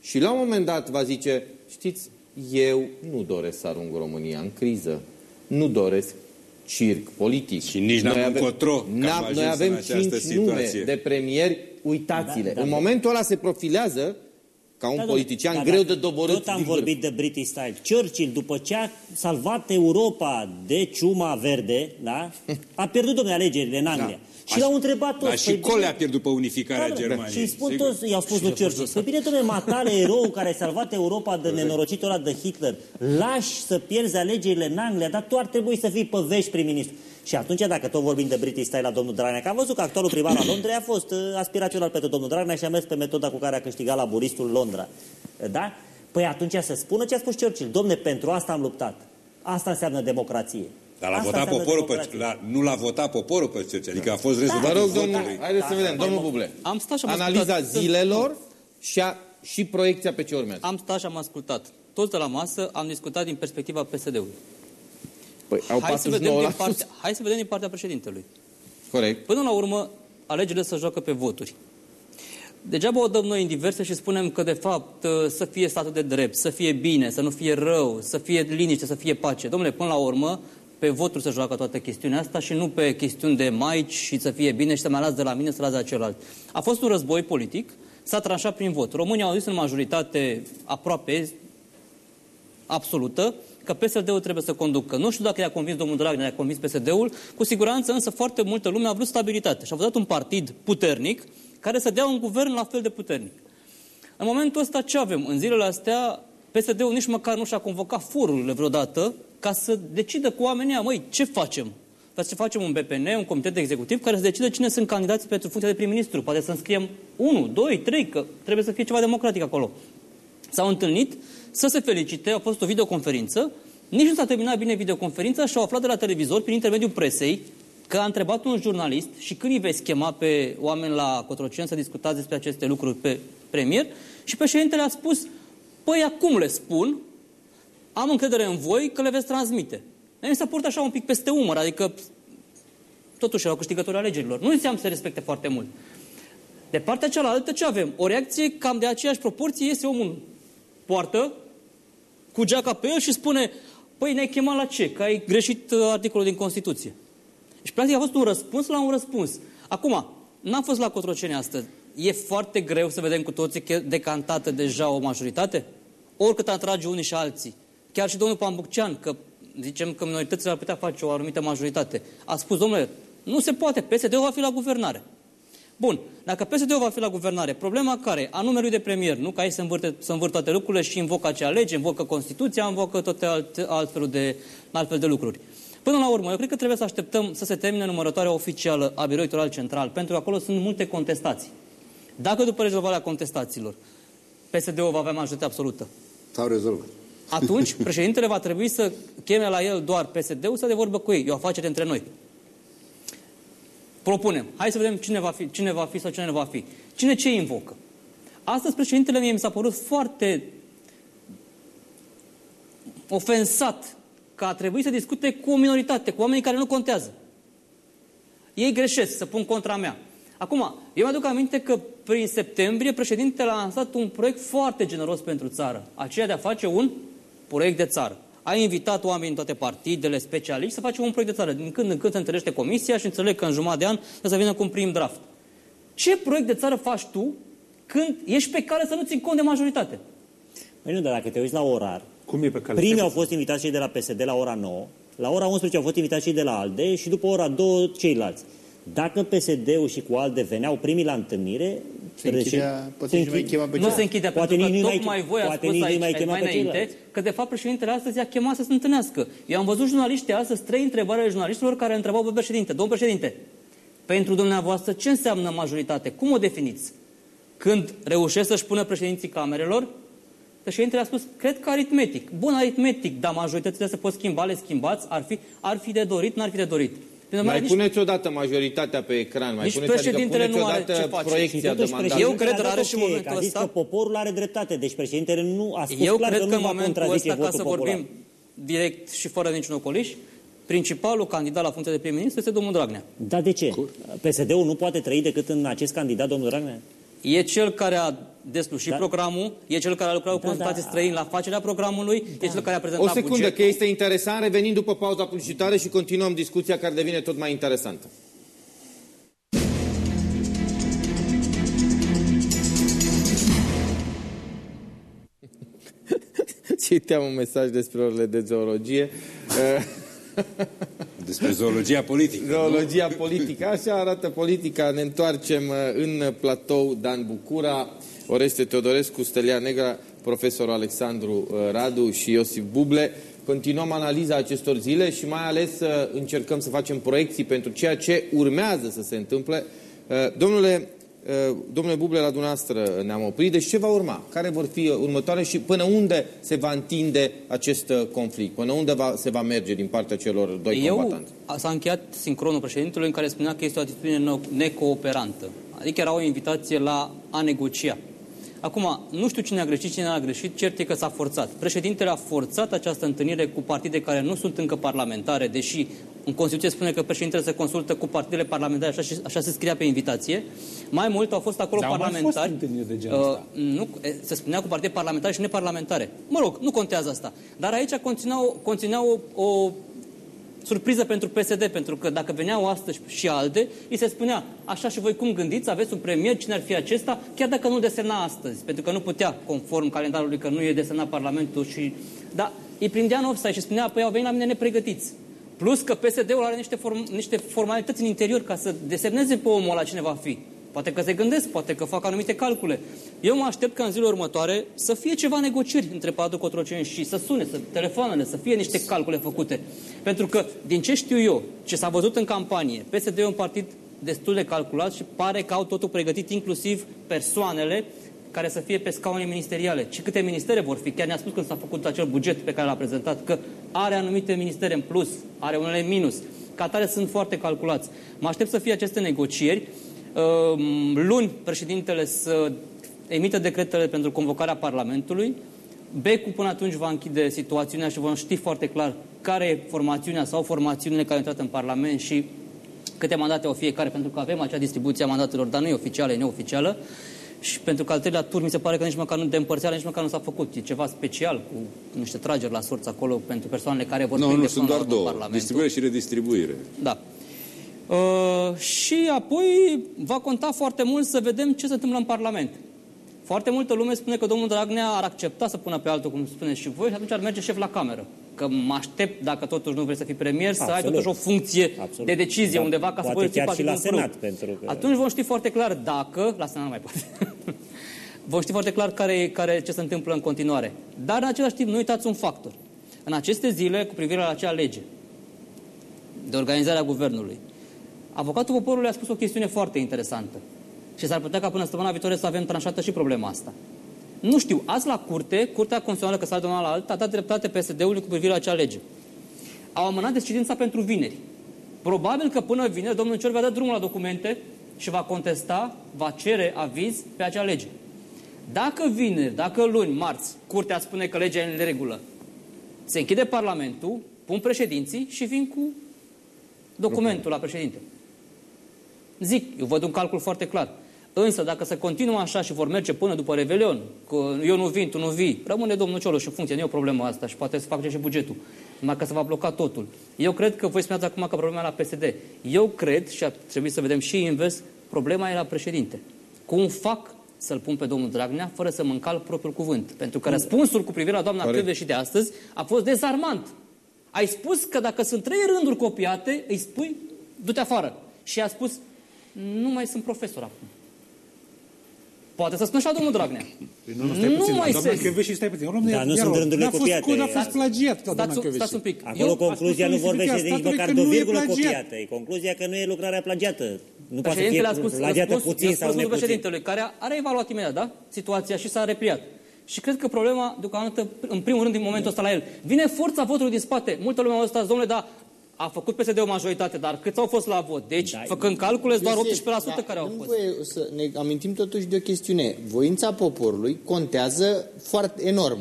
și la un moment dat va zice, știți, eu nu doresc să arunc România în criză. Nu doresc circ politic. Și nici n-am încotro Noi avem cinci nume de premieri, uitați-le. Da, da, în da. momentul ăla se profilează ca un da, politician da, greu da, de doborât. Tot am vorbit de British Style. Churchill, după ce a salvat Europa de ciuma verde, da, a pierdut, domnule, alegerile în Anglia. Da. Și l-au întrebat toți. Da, și Cole a pierdut pe unificarea da, da, Germaniei. Și spun toți, i-au spus lui Churchill, păi bine, domnule, matale, erou care a salvat Europa de nenorocitul ăla de Hitler, lași să pierzi alegerile în Anglia, dar tu ar trebui să fii pe vești prim-ministru. Și atunci, dacă tot vorbim de British Style la domnul Dragnea, că am văzut că actorul primar la Londra a fost uh, aspirațional pentru domnul Dragnea și a mers pe metoda cu care a câștigat laburistul Londra. Da? Păi atunci să spună ce a spus Churchill. Domne, pentru asta am luptat. Asta înseamnă democrație. Dar l-a votat poporul pe, la, nu l-a votat poporul pe Cercea, adică a fost rezultatul da, rog, domnul, Haideți da, să vedem, domnul Buble. Am stat și am Analiza ascultat. zilelor și, a, și proiecția pe ce urmează. Am stat și am ascultat. Toți de la masă am discutat din perspectiva PSD-ului. Păi, au hai, să vedem din partea, hai să vedem din partea președintelui. Corect. Până la urmă, alegerile să joacă pe voturi. Degeaba o dăm noi în diverse și spunem că, de fapt, să fie statul de drept, să fie bine, să nu fie rău, să fie liniște, să fie pace. Domnule, până la urmă, pe voturi să joacă toată chestiunea asta și nu pe chestiuni de maici și să fie bine și să mai las de la mine, să las de la celălalt. A fost un război politic, s-a tranșat prin vot. România au zis în majoritate aproape absolută că PSD-ul trebuie să conducă. Nu știu dacă i-a convins domnul Dragnea, i-a convins PSD-ul, cu siguranță însă foarte multă lume a vrut stabilitate și a votat un partid puternic care să dea un guvern la fel de puternic. În momentul ăsta ce avem? În zilele astea PSD-ul nici măcar nu și-a convocat forurile vreodată ca să decidă cu oamenii, măi, ce facem? Dar să facem un BPN, un comitet executiv, care să decidă cine sunt candidații pentru funcția de prim-ministru. Poate să înscriem 1, 2, 3, că trebuie să fie ceva democratic acolo. S-au întâlnit să se felicite, a fost o videoconferință, nici nu s-a terminat bine videoconferința și au aflat de la televizor, prin intermediul presei, că a întrebat un jurnalist și când îi veți chema pe oameni la Cotroceni să discutați despre aceste lucruri pe premier și președintele a spus, păi acum le spun, am încredere în voi că le veți transmite. Mi s-a purtat așa un pic peste umăr, adică totuși erau câștigători alegerilor. Nu înseamnă să se respecte foarte mult. De partea cealaltă, ce avem? O reacție cam de aceeași proporție, este omul poartă, cu geaca pe el și spune Păi ne-ai chemat la ce? Că ai greșit uh, articolul din Constituție. Și practic a fost un răspuns la un răspuns. Acum, n-am fost la Cotroceni astăzi. E foarte greu să vedem cu toții decantată deja o majoritate? Oricât atrage unii și alții. Chiar și domnul Pambuccean, că zicem că minoritățile ar putea face o anumită majoritate, a spus, domnule, nu se poate, PSD-ul va fi la guvernare. Bun, dacă PSD-ul va fi la guvernare, problema care? A numelui de premier, nu? Ca ei să învârte, să învârt toate lucrurile și invocă acea lege, invocă Constituția, invocă toate alt, altfel, de, altfel de lucruri. Până la urmă, eu cred că trebuie să așteptăm să se termine numărătoarea oficială a Biroului Electoral Central, pentru că acolo sunt multe contestații. Dacă după rezolvarea contestațiilor PSD-ul va avea majoritate absolută, s-au rezolvat. Atunci, președintele va trebui să cheme la el doar PSD-ul să de vorbă cu ei. E o afacere între noi. Propunem. Hai să vedem cine va fi, cine va fi sau cine nu va fi. Cine ce invocă? Astăzi președintele mie mi s-a părut foarte ofensat că a trebuit să discute cu o minoritate, cu oamenii care nu contează. Ei greșesc, să pun contra mea. Acum, eu mă aduc aminte că prin septembrie președintele a lansat un proiect foarte generos pentru țară. Aceea de a face un proiect de țară a invitat oameni în toate partidele, specialiști, să facem un proiect de țară. Din când în când se întâlnește comisia și înțeleg că în jumătate de an să vină cu un prim draft. Ce proiect de țară faci tu când ești pe cale să nu ții cont de majoritate? Păi nu, dar dacă te uiți la orar, Cum e pe cale? primii au fost invitați cei de la PSD la ora 9, la ora 11 au fost invitați cei de la ALDE și după ora 2 ceilalți. Dacă PSD-ul și cu ALDE veneau primii la întâlnire, se închidea, poate se închide, pe nu se închide, poate pentru că tocmai voi a spus aici, mai, mai înainte, că de fapt președintele astăzi a chemat să se întâlnească. Eu am văzut jurnaliști astăzi, trei întrebări ale jurnaliștilor care întrebau pe președinte. Domn președinte, pentru dumneavoastră ce înseamnă majoritate? Cum o definiți? Când reușesc să-și pună președinții camerelor, președintele a spus, cred că aritmetic. Bun, aritmetic, dar majoritatea se pot schimba, le schimbați, ar fi, ar fi de dorit, n-ar fi de dorit. Mai nici... puneți odată majoritatea pe ecran, mai nici puneți, președintele adică nu are ce face. proiecția de mandat. Eu cred că are și momentul ăsta... ăsta... că poporul are dreptate, deci președintele nu a spus Eu clar cred că, că nu în momentul ăsta, ca să popular. vorbim direct și fără niciun ocoliș, principalul candidat la funcția de prim-ministru este domnul Dragnea. Da, de ce? PSD-ul nu poate trăi decât în acest candidat, domnul Dragnea? E cel care a deslușit da. programul, e cel care a lucrat cu da, consultații da. străini la facerea programului, da. e cel care a prezentat O secundă, bugetul. că este interesant, revenim după pauza publicitară și continuăm discuția care devine tot mai interesantă. Citeam un mesaj despre orele de zoologie. Despre zoologia politică. Zoologia nu? politică. Așa arată politica. Ne întoarcem uh, în platou Dan Bucura, Oreste Teodorescu, Stelia Negra, profesorul Alexandru uh, Radu și Iosif Buble. Continuăm analiza acestor zile și mai ales să uh, încercăm să facem proiecții pentru ceea ce urmează să se întâmple. Domnule Eh, domnule Buble, la dumneavoastră ne-am oprit. Deci ce va urma? Care vor fi următoare și până unde se va întinde acest eh, conflict? Până unde va, se va merge din partea celor doi Eu, combatanți? s-a încheiat sincronul președintelui în care spunea că este o atitudine necooperantă. Adică era o invitație la a negocia. Acum, nu știu cine a greșit, cine a greșit, cert e că s-a forțat. Președintele a forțat această întâlnire cu partide care nu sunt încă parlamentare, deși în Constituție spune că președintele se consultă cu partidele parlamentare, așa, așa se scria pe invitație. Mai mult au fost acolo Dar parlamentari. Mai fost de genul uh, nu, se spunea cu partide parlamentare și neparlamentare. Mă rog, nu contează asta. Dar aici conțineau, conțineau o, o surpriză pentru PSD, pentru că dacă veneau astăzi și alte, îi se spunea, așa și voi cum gândiți, aveți un premier, cine ar fi acesta, chiar dacă nu desemna astăzi, pentru că nu putea, conform calendarului, că nu e desemnat Parlamentul și... Da, îi prindea în offside și spunea, păi au venit la mine nepregătiți. Plus că PSD-ul are niște, form, niște formalități în interior ca să desemneze pe omul ăla cine va fi. Poate că se gândesc, poate că fac anumite calcule. Eu mă aștept ca în zilele următoare să fie ceva negocieri între Padu Cotroceni și să sune, să telefoanele, să fie niște calcule făcute. Pentru că, din ce știu eu, ce s-a văzut în campanie, PSD e un partid destul de calculat și pare că au totul pregătit, inclusiv persoanele care să fie pe scaune ministeriale. Și câte ministere vor fi? Chiar ne-a spus când s-a făcut acel buget pe care l-a prezentat, că are anumite ministere în plus, are unele în minus. Ca tare sunt foarte calculați. Mă aștept să fie aceste negocieri. Ehm, luni, președintele să emită decretele pentru convocarea Parlamentului. Becu până atunci va închide situațiunea și vom ști foarte clar care e formațiunea sau formațiunile care au intrat în Parlament și câte mandate au fiecare, pentru că avem acea distribuție a mandatelor, dar nu e oficială, e neoficială. Și pentru că al treilea tur mi se pare că nici măcar nu de împărțeală, nici măcar nu s-a făcut. E ceva special cu niște trageri la sorți acolo pentru persoanele care vor Nu, nu, sunt doar două. Distribuire și redistribuire. Da. Uh, și apoi va conta foarte mult să vedem ce se întâmplă în Parlament. Foarte multă lume spune că domnul Dragnea ar accepta să pună pe altul, cum spuneți și voi, și atunci ar merge șef la cameră. Că mă aștept, dacă totuși nu vrei să fii premier, Absolut. să ai totuși o funcție Absolut. de decizie da, undeva ca să poți chiar și la Senat, pentru că... Atunci vom ști foarte clar dacă... La Senat nu mai poate. vom ști foarte clar care, care, ce se întâmplă în continuare. Dar în același timp, nu uitați un factor. În aceste zile, cu privire la acea lege de organizare a guvernului, avocatul poporului a spus o chestiune foarte interesantă. Și s-ar putea ca până săptămâna viitoare să avem tranșată și problema asta. Nu știu, azi la curte, Curtea Constituțională, că s-a adunat la alta, a dat dreptate PSD-ului cu privire la acea lege. Au amânat decidența pentru vineri. Probabil că până vineri domnul Cior va da drumul la documente și va contesta, va cere aviz pe acea lege. Dacă vineri, dacă luni, marți, Curtea spune că legea e în regulă, se închide Parlamentul, pun președinții și vin cu documentul la președinte. Zic, eu văd un calcul foarte clar. Însă, dacă se continuă așa și vor merge până după Revelion, că eu nu vin, tu nu vii, rămâne domnul Cioloș în funcție, nu e o problemă asta și poate să facă și bugetul. Numai că se va bloca totul. Eu cred că voi spuneați acum că problema e la PSD. Eu cred, și ar trebui să vedem și invers, problema e la președinte. Cum fac să-l pun pe domnul Dragnea fără să mă încalc propriul cuvânt? Pentru că răspunsul cu privire la doamna Cleve și de astăzi a fost dezarmant. Ai spus că dacă sunt trei rânduri copiate, îi spui, du-te afară. Și a spus, nu mai sunt profesor acum. Poate să spună așa domnul Dragnea. Păi nu, nu, stai nu puțin, mai doamna se... și stai puțin. Domnule, da, nu sunt rândurile copiate. N-a fost plagiat, doamna stați, stați un pic. Acolo Eu, concluzia nu vorbește de nici măcar de o virgulă copiată. E concluzia că nu e lucrarea plagiată. Nu poate să fie plagiată puțin sau nepuțin. președintelui, care are evaluat imediat, da? Situația și s-a repliat. Și cred că problema, deocamdată, în primul rând, din momentul ăsta la el, vine forța votului din spate. Multă lume a zis, domnule, dar a făcut PSD o majoritate, dar câți au fost la vot? Deci, da, făcând calcule, doar 18% da, care au fost. Voie să ne amintim totuși de o chestiune. Voința poporului contează foarte enorm.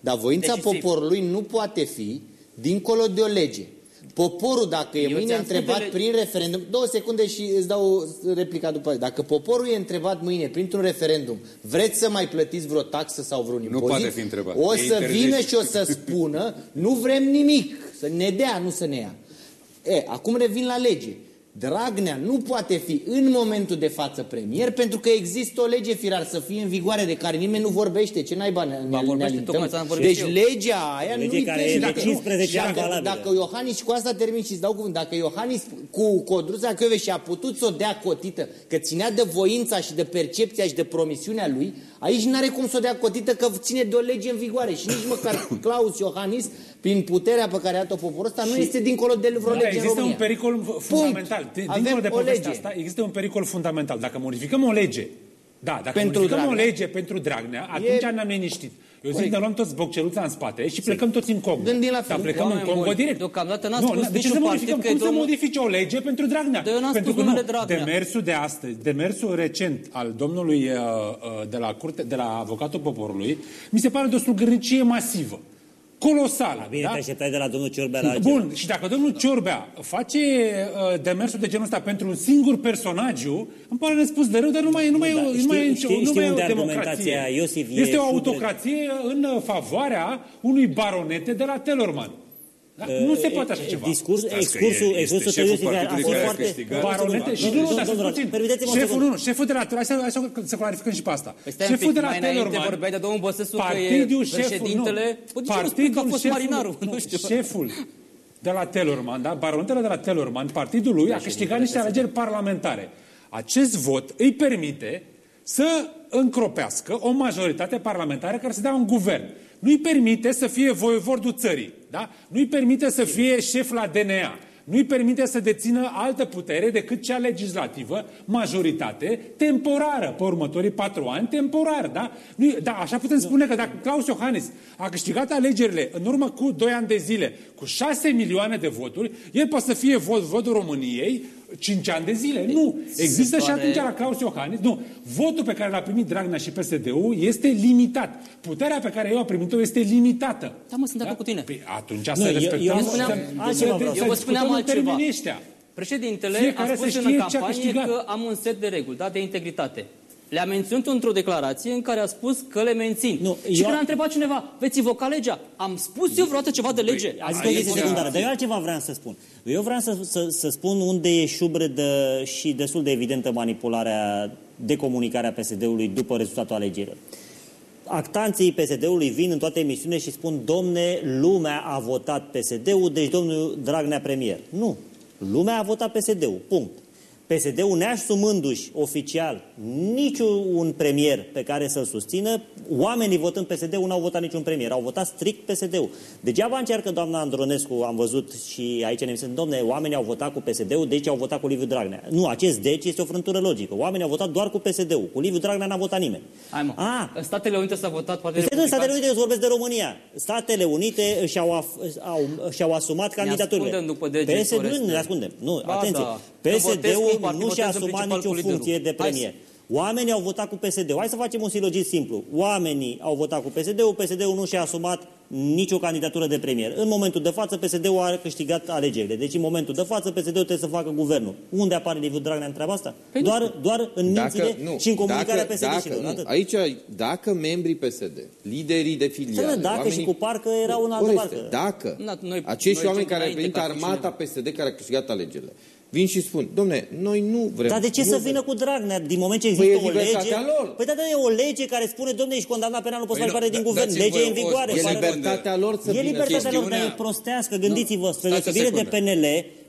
Dar voința Decisiv. poporului nu poate fi dincolo de o lege. Poporul, dacă e mâine întrebat le... prin referendum, două secunde și îți dau replica după aia. Dacă poporul e întrebat mâine printr-un referendum, vreți să mai plătiți vreo taxă sau vreun impozit? Nu poate fi întrebat. O să vină și o să spună, nu vrem nimic, să ne dea, nu să ne ia. E, acum revin la lege. Dragnea nu poate fi în momentul de față premier pentru că există o lege firar să fie în vigoare de care nimeni nu vorbește. Ce naiba ne, ne, ne Deci eu. legea aia lege nu care e de 15 ani dacă, dacă Iohannis, cu asta termin și îți dau cuvânt, dacă Iohannis cu Codruța Chiove și a putut să o dea cotită, că ținea de voința și de percepția și de promisiunea lui, aici nu are cum să o dea cotită că ține de o lege în vigoare și nici măcar Claus Iohannis prin puterea pe care a dat-o poporul ăsta, nu este dincolo de vreo da, lege Există un pericol fundamental. Punct. Dincolo de povestea asta, există un pericol fundamental. Dacă modificăm o lege, da, dacă pentru modificăm Dragnea. o lege pentru Dragnea, atunci e... ne-am liniștit. Eu zic, ne luăm toți bocceluța în spate și plecăm toți în Congo. Gândim la fel. Dar plecăm în Congo direct. Deocamdată n-a spus de ce să modificăm? Cum să modifice o lege pentru Dragnea? De pentru că nu, Dragnea. demersul de astăzi, demersul recent al domnului uh, uh, de la, curte, de la avocatul poporului, mi se pare de o slugărnicie masivă colosală. Bine, da? te așteptai de la domnul Ciorbea la Bun, altceva. și dacă domnul Ciorbea face uh, demersul de genul ăsta pentru un singur personagiu, îmi pare nespus de rău, dar nu mai, nu mai, da, nu mai, știi, nu mai e o democrație. Iosif este o autocrație în favoarea unui baronete de la Telorman. Da? Nu se poate așa ceva. Discurs, excursul, excursul tău este a fost foarte... Baronete și nu, dar să puțin. Șeful, nu, șeful de la... Hai să, să clarificăm și pe asta. Păi șeful de la Telorman... vorbeai de domnul Băsescu că e președintele... Partidul că a fost marinarul, nu știu. Șeful de la Telorman, da? Baronetele de la Telorman, partidul lui a câștigat niște alegeri parlamentare. Acest vot îi permite să încropească o majoritate parlamentară care să dea un guvern nu-i permite să fie voievodul țării, da? nu-i permite să fie șef la DNA, nu-i permite să dețină altă putere decât cea legislativă, majoritate, temporară, pe următorii patru ani, temporar, da? nu da, așa putem spune că dacă Claus Iohannis a câștigat alegerile în urmă cu doi ani de zile, cu șase milioane de voturi, el poate să fie vot, votul României, 5 ani de zile. Nu. Există pare... și atunci la Claus Iohannis. Nu. Votul pe care l-a primit Dragnea și PSD-ul este limitat. Puterea pe care eu a primit-o este limitată. Da, mă, sunt de acord da? cu tine. Păi atunci să respectăm... Eu, eu, spuneam, altceva vreau. eu vă spuneam altceva. Președintele Fiecare a spus în campanie că am un set de reguli, da, de integritate. Le-a menționat într-o declarație în care a spus că le mențin. Nu, și eu... când a întrebat cineva, veți invoca legea? Am spus eu vreodată ceva de lege? Păi, Azi că este secundară, dar eu altceva vreau să spun. Eu vreau să, să, să spun unde e șubredă și destul de evidentă manipularea de comunicare a PSD-ului după rezultatul alegerilor. Actanții PSD-ului vin în toate emisiunile și spun, domne, lumea a votat PSD-ul, deci domnul Dragnea premier. Nu. Lumea a votat PSD-ul. Punct. PSD-ul neasumându-și oficial niciun premier pe care să-l susțină, oamenii votând PSD-ul n-au votat niciun premier, au votat strict PSD-ul. Degeaba încearcă doamna Andronescu, am văzut și aici ne emisiune, domne, oamenii au votat cu PSD-ul, deci au votat cu Liviu Dragnea. Nu, acest deci este o frântură logică. Oamenii au votat doar cu PSD-ul, cu Liviu Dragnea n-a votat nimeni. Hai mă, A, în Statele Unite s-a votat Partidul În Statele Unite, eu vorbesc de România. Statele Unite și-au, au, și-au asumat candidaturile. Ne după PSD, nu, ne ascundem. Nu, ba, atenție. Da. PSD-ul nu și-a asumat nicio funcție de premier. Oamenii au votat cu PSD-ul. Hai să facem un silogist simplu. Oamenii au votat cu PSD-ul, PSD-ul nu și-a asumat nicio candidatură de premier. În momentul de față, PSD-ul a câștigat alegerile. Deci, în momentul de față, PSD-ul trebuie să facă guvernul. Unde apare Liviu Dragnea în treaba asta? Păi doar, doar în mințile nu, și în comunicarea PSD-șilor. Aici, dacă membrii PSD, liderii de filiale... Dacă oamenii... și cu parcă era un altă parcă. Dacă noi, acești noi oameni care reprezintă armata PSD care a câștigat alegerile, vin și spun, domne, noi nu vrem... Dar de ce să vină cu Dragnea? Din moment ce păi există păi o lege... Lor. Păi da, da, e o lege care spune, domne, ești condamnat penal, nu poți păi face parte din da, guvern. Legea e în vigoare. E libertatea lor să E libertatea lor, dar e prostească. Gândiți-vă, spre deosebire de PNL,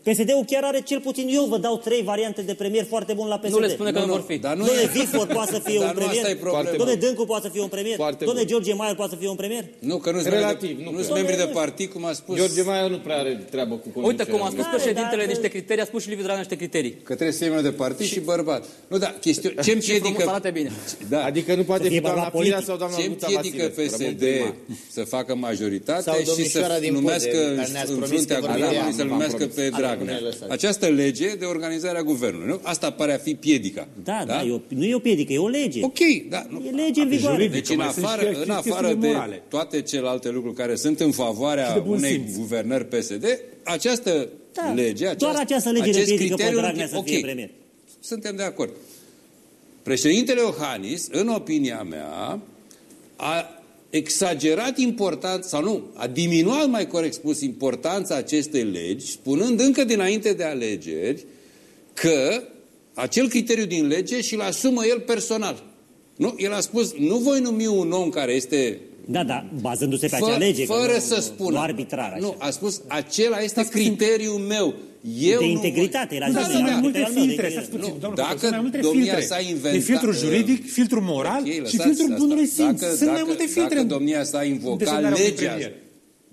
PSD-ul chiar are cel puțin, eu vă dau trei variante de premier foarte bun la PSD. Nu le spune că nu, nu vor fi. Dar nu Domnule Vifor poate să fie un premier. Domnule Dâncu poate să fie un premier. Domnule George Maier poate să fie un premier. Nu, că nu sunt Relativ, nu, nu sunt membri de partid, cum a spus. George Maier nu prea are treabă cu Uite cum a spus președintele niște criterii, a spus și Liviu Dragnea niște criterii. Că trebuie să fie membru de partid și bărbat. Nu, da, chestiune. Ce împiedică... bine. Da. Adică nu poate fi doamna Firea sau doamna Ce împiedică PSD să facă majoritate și să numească în fruntea guvernului, să numească pe Dragnea. Această această lege de organizare a guvernului. Nu? Asta pare a fi piedica. Da, da, da e o, nu e o piedică, e o lege. Ok, da. Nu. E lege în vigoare. Deci în afară, în afară de morale. toate celelalte lucruri care sunt în favoarea unei simț. guvernări PSD, această da, lege, aceast, doar această lege acest criteriu, pe Dragnea să okay, fie premier. Suntem de acord. Președintele Iohannis, în opinia mea, a exagerat importanța, sau nu, a diminuat mai corect spus importanța acestei legi, spunând încă dinainte de alegeri că acel criteriu din lege și-l asumă el personal. Nu? El a spus, nu voi numi un om care este da, da, bazându-se pe acea lege. Fără nu, să spună. Nu arbitrar. Așa. Nu, a spus, acela este criteriul meu. Eu de integritate. Era da, da, mai multe filtre, să puțin, nu, dacă mai multe domnia s-a inventat... De filtru juridic, filtru moral okay, și filtru bunului simț. Dacă, Sunt mai multe filtre. Dacă domnia s-a invocat legea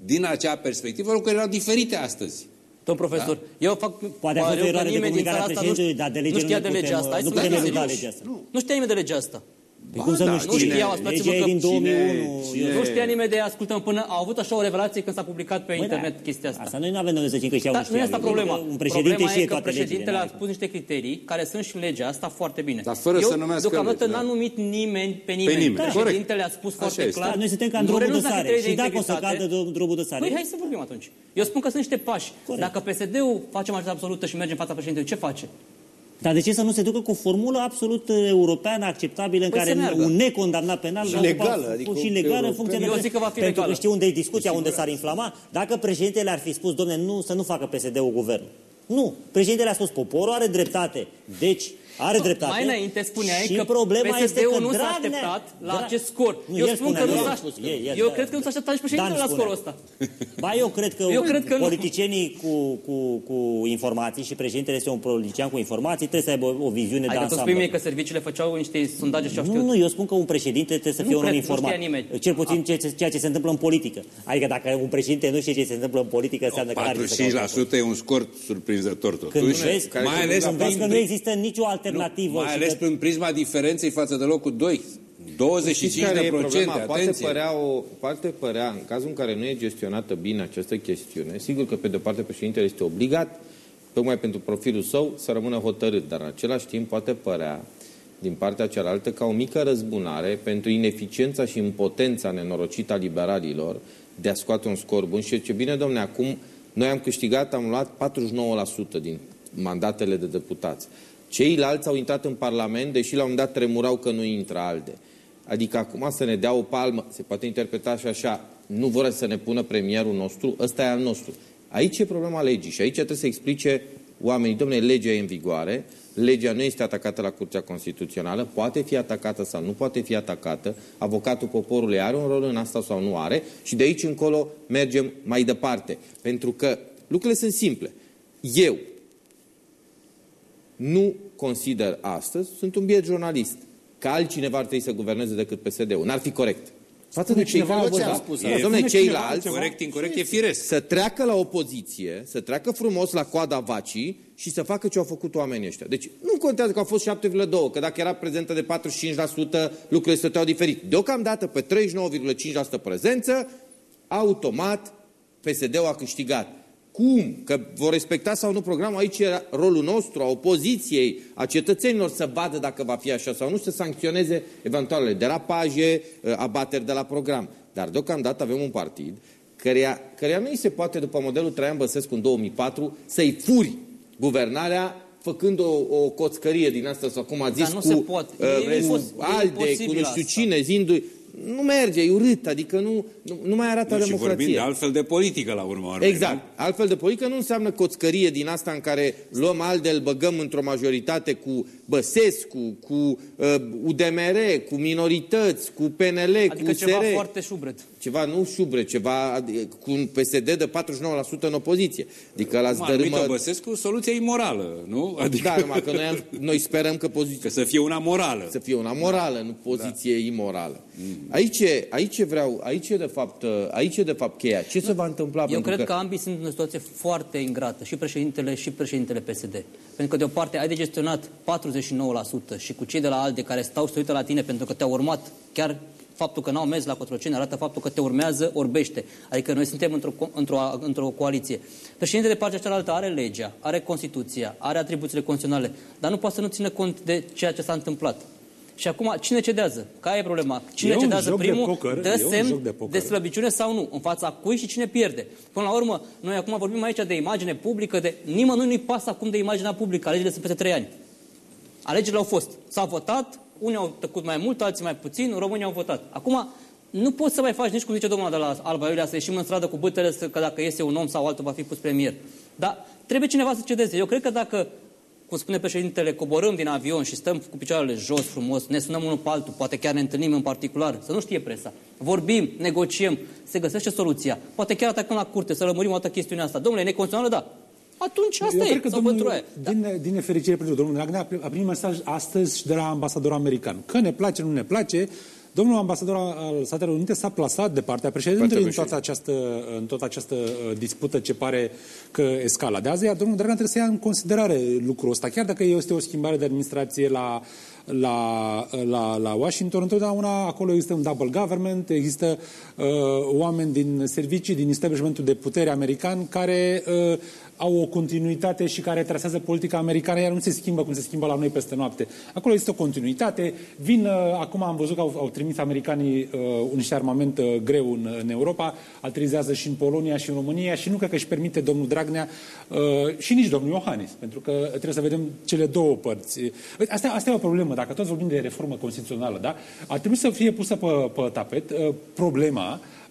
din acea perspectivă, lucrurile erau diferite astăzi. Domn profesor, da? eu fac... Poate a fost o eroare de comunicare a președintelui, dar de lege nu știa de legea asta. Nu putem eluda legea asta. Nu știa nimeni de legea asta. Păi cum să da, nu știe? Nu știau, legea e din 2001. Cine, Nu știa nimeni de ascultăm până au avut așa o revelație când s-a publicat pe Băi, internet da, chestia asta. Asta noi nu avem de să că știau da, Nu e asta problema. Un președinte problema și e că președintele a spus niște criterii care sunt și în legea asta foarte bine. Dar fără Eu, să numească deocamdată n-a numit nimeni pe nimeni. Pe nimeni. Președintele a spus foarte clar. Noi suntem ca în drumul de sare. Și dacă o să cadă drumul de sare. Păi hai să vorbim atunci. Eu spun că sunt niște pași. Dacă PSD-ul face majoritate absolută și merge în fața președintelui, ce face? Dar de ce să nu se ducă cu o formulă absolut uh, europeană, acceptabilă, în păi care un necondamnat penal și legală, adică și legală în funcție de... Eu zic că va fi Pentru legală. că știu unde e discuția, unde s-ar inflama. Dacă președintele ar fi spus, domne, nu, să nu facă PSD-ul guvern. Nu. Președintele a spus, poporul are dreptate. Deci, are dreptate. Mai înainte spuneai și că problema PSD-ul este că nu s-a așteptat la Dra... acest scor. Nu, eu spun că nu s-a așteptat. Eu cred că nu s-a așteptat nici președintele la scorul ăsta. Ba, eu cred că, eu cred că politicienii cu, cu, cu informații și președintele este un politician cu informații, trebuie să aibă o, o viziune Hai de ansamblu. Adică că serviciile făceau niște sondaje și Nu, nu, eu spun că un președinte trebuie să fie un om informat. Cel puțin ceea ce se întâmplă în politică. Adică dacă un președinte nu știe ce se întâmplă în politică, înseamnă că are 45% e un scor surprinzător totuși. Mai ales că nu există nicio alternativă ales prin prisma diferenței față de locul 2. 25 de procente, poate părea, o, poate părea, în cazul în care nu e gestionată bine această chestiune, sigur că pe de o parte președintele este obligat tocmai pentru profilul său, să rămână hotărât. Dar în același timp poate părea din partea cealaltă ca o mică răzbunare pentru ineficiența și impotența nenorocită a liberalilor de a scoate un scor bun. Și ce bine, domne, acum noi am câștigat, am luat 49% din mandatele de deputați. Ceilalți au intrat în Parlament, deși la un dat tremurau că nu intră ALDE. Adică acum să ne dea o palmă, se poate interpreta și așa, nu vor să ne pună premierul nostru, ăsta e al nostru. Aici e problema legii și aici trebuie să explice oamenii, domnule, legea e în vigoare, legea nu este atacată la Curtea Constituțională, poate fi atacată sau nu poate fi atacată, avocatul poporului are un rol în asta sau nu are și de aici încolo mergem mai departe. Pentru că lucrurile sunt simple. Eu nu consider astăzi, sunt un biet jurnalist, că altcineva ar trebui să guverneze decât PSD-ul. N-ar fi corect. Față de cineva ce am spus. Dom'le, ceilalți, corect, incorrect, e firesc. să treacă la opoziție, să treacă frumos la coada vacii și să facă ce au făcut oamenii ăștia. Deci nu contează că au fost 7,2, că dacă era prezentă de 45%, lucrurile stăteau diferit. Deocamdată, pe 39,5% prezență, automat PSD-ul a câștigat. Cum? Că vor respecta sau nu programul? Aici era rolul nostru, a opoziției, a cetățenilor să vadă dacă va fi așa sau nu, să sancționeze eventualele derapaje, abateri de la program. Dar deocamdată avem un partid căreia, căreia nu îi se poate, după modelul Traian Băsescu în 2004, să-i furi guvernarea făcând o, o coțcărie din asta, sau cum a zis, nu cu, se poate. Uh, E cu impos- e ALDE, cu imposibil nu știu asta. cine, zindu nu merge, e urât, adică nu, nu, nu mai arată Și vorbim democrație. de altfel de politică la urmă. urmei, Exact. Altfel de politică nu înseamnă coțcărie din asta în care luăm ALDE, îl băgăm într-o majoritate cu Băsescu, cu uh, UDMR, cu minorități, cu PNL, Adică cu ceva USR. foarte șubret. Ceva, nu șubre, ceva adi- cu un PSD de 49% în opoziție. Adică la Nu, anumită zdărâmă... Băsescu, soluția imorală, nu? Adică Da, numai că noi, am, noi sperăm că poziția că să fie una morală. să fie una morală, nu poziție da. imorală. Aici, e- aici e vreau, aici e de fapt, aici e de fapt cheia. Ce se va întâmpla? Eu Pentru cred că... ambii sunt într-o situație foarte ingrată, și președintele și președintele PSD. Pentru că de o parte ai de gestionat 49% și cu cei de la ALDE care stau și se uită la tine pentru că te-au urmat, chiar faptul că n-au mers la Cotroceni arată faptul că te urmează, orbește. Adică noi suntem într-o, co- într-o, într-o coaliție. Președintele de partea cealaltă are legea, are Constituția, are atribuțiile constituționale, dar nu poate să nu țină cont de ceea ce s-a întâmplat. Și acum, cine cedează? Care e problema? Cine E un cedează joc de primul, poker, dă e un semn joc de poker. de slăbiciune sau nu? În fața cui și cine pierde? Până la urmă, noi acum vorbim aici de imagine publică, de nimănui nu-i pasă acum de imaginea publică. Alegerile sunt peste trei ani. Alegerile au fost. S-au votat, unii au tăcut mai mult, alții mai puțin, românii au votat. Acum, nu poți să mai faci nici cum zice domnul de la Alba Iulia, să ieșim în stradă cu bătele, să- că dacă iese un om sau altul va fi pus premier. Dar trebuie cineva să cedeze. Eu cred că dacă cum spune președintele, coborâm din avion și stăm cu picioarele jos frumos, ne sunăm unul pe altul, poate chiar ne întâlnim în particular, să nu știe presa. Vorbim, negociem, se găsește soluția. Poate chiar atacăm la curte, să lămurim o dată chestiunea asta. Domnule, e neconstituțională, da. Atunci asta Eu e, cred că sau domnul, pentru aia. Da. din, din nefericire pentru domnul Dragnea a primit mesaj astăzi și de la ambasadorul american. Că ne place, nu ne place, domnul ambasador al Statelor Unite s-a plasat de partea președintelui în toată această, în toată această uh, dispută ce pare că escaladează, iar domnul Dragnea trebuie să ia în considerare lucrul ăsta, chiar dacă este o schimbare de administrație la la, la, la Washington, întotdeauna acolo există un double government, există uh, oameni din servicii, din establishmentul de putere american care uh, au o continuitate și care trasează politica americană, iar nu se schimbă cum se schimbă la noi peste noapte. Acolo există o continuitate. Vin, uh, acum am văzut că au, au trimis americanii uh, niște armament uh, greu în, în Europa, aterizează și în Polonia și în România și nu cred că își permite domnul Dragnea uh, și nici domnul Iohannis, pentru că trebuie să vedem cele două părți. Asta, asta e o problemă. Dacă toți vorbim de reformă constituțională, da? ar trebui să fie pusă pe, pe tapet uh, problema uh,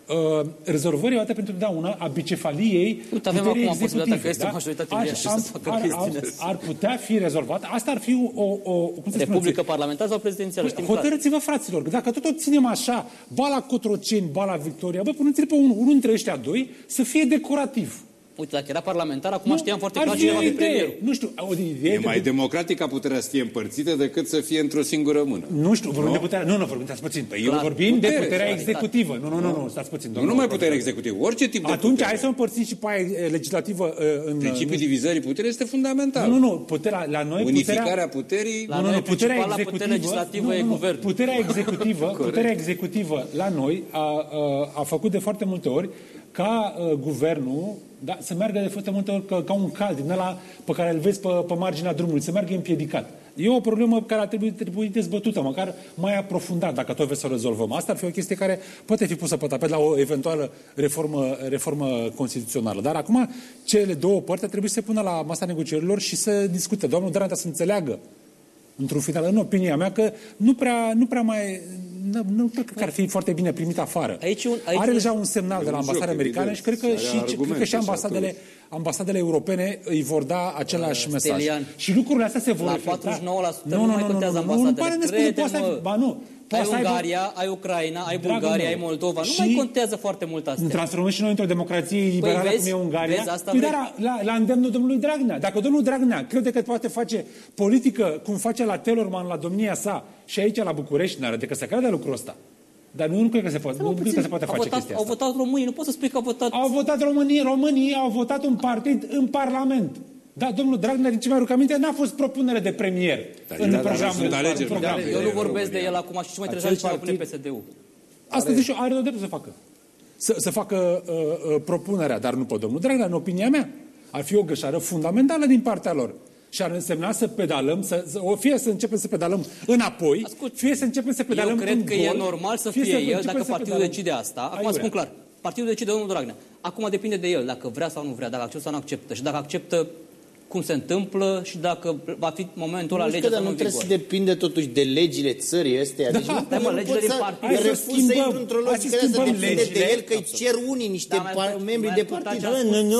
rezolvării odată pentru totdeauna a bicefaliei Uite, avem puterii acum posibilitatea că executive, este o majoritate Aș- uriașă am- să facă ar, chestiunea ar, asta. ar putea fi rezolvat. Asta ar fi o... o, o cum să Republică spuneți? parlamentară sau prezidențială, știm clar. Hotărâți-vă, fraților, că dacă tot o ținem așa, ba la Cotroceni, ba la Victoria, bă, puneți-l pe unul, unul dintre ăștia doi să fie decorativ. Uite, dacă era parlamentar, acum știam foarte ar clar fi cine o va fi idee. premierul. Nu știu, o idee E de mai democratic ca puterea să fie împărțită decât să fie într-o singură mână. Nu știu, vorbim de puterea... Nu, nu, vorbim, stați puțin. Păi eu Clar. vorbim de Putere, puterea clar. executivă. Nu, nu, nu, nu, stați puțin. Nu domnul numai profesor. puterea executivă, orice tip de Atunci putere. hai să împărțim și pe aia e, legislativă e, în... Principiul divizării puterii este fundamental. Nu, nu, puterea, la noi Unificarea puterea... puterii... La nu, nu, noi nu, puterea principala executivă, putere legislativă nu, e nu, nu, guvernul. Puterea executivă, puterea executivă la noi a, a, a făcut de foarte multe ori ca uh, guvernul da, să meargă de foarte multe ori ca, ca un cal din ăla pe care îl vezi pe, pe marginea drumului, să meargă împiedicat. E o problemă care ar trebui, trebui dezbătută, măcar mai aprofundat, dacă tot vreți să o rezolvăm. Asta ar fi o chestie care poate fi pusă pe tapet la o eventuală reformă, reformă constituțională. Dar acum, cele două părți trebuie să se pună la masa negocierilor și să discute. Domnul Dragnea să înțeleagă într-un final, în opinia mea, că nu prea, nu prea mai... Nu, nu cred că ar fi foarte bine primit afară. Aici un, aici Are un... deja un semnal de la ambasada americană și cred că și, cred că și ambasadele, ambasadele europene îi vor da același uh, mesaj. Stelian. Și lucrurile astea se vor La 49% nu, nu, nu, mai contează ambasadele. Nu, nu, nu, nu, ba nu, ai Ungaria, aibă... ai Ucraina, ai Bulgaria, ai Moldova. Și nu mai contează foarte mult asta. Transformăm și noi într-o democrație păi liberală păi vezi, cum e Ungaria. Vezi, asta păi dar la, la îndemnul domnului Dragnea. Dacă domnul Dragnea crede că poate face politică cum face la Telorman, la domnia sa și aici la București, n-are decât să crede lucrul ăsta. Dar nu, nu cred că se poate, nu cred că se poate face votat, chestia asta. Au votat românii, nu pot să spui că au votat... Au votat românii, românii au votat un partid în Parlament. Da, domnul Dragnea, din ce mai aminte, n-a fost propunere de premier dar în da, programul. Da, alegeri, program. eu nu vorbesc de el acum și ce mai trebuie să propune PSD-ul. Asta deci are dreptul să facă. Să, să facă uh, uh, propunerea, dar nu pe domnul Dragnea, în opinia mea. Ar fi o greșeală fundamentală din partea lor. Și ar însemna să pedalăm, să, să, fie să începem să pedalăm înapoi, Ascult, fie să începem să pedalăm Eu cred în că gol, e normal să fie, fie el dacă partidul decide asta. Acum spun clar, partidul decide domnul Dragnea. Acum depinde de el, dacă vrea sau nu vrea, dacă acceptă sau nu acceptă. Și dacă acceptă cum se întâmplă și dacă va fi momentul ăla legea să nu trebuie să depinde totuși de legile țării astea. Deci da, nu, da, mă, legile din partid. Hai să schimbăm, într-o logică să depinde de el, că îi cer unii niște da, membri de partid.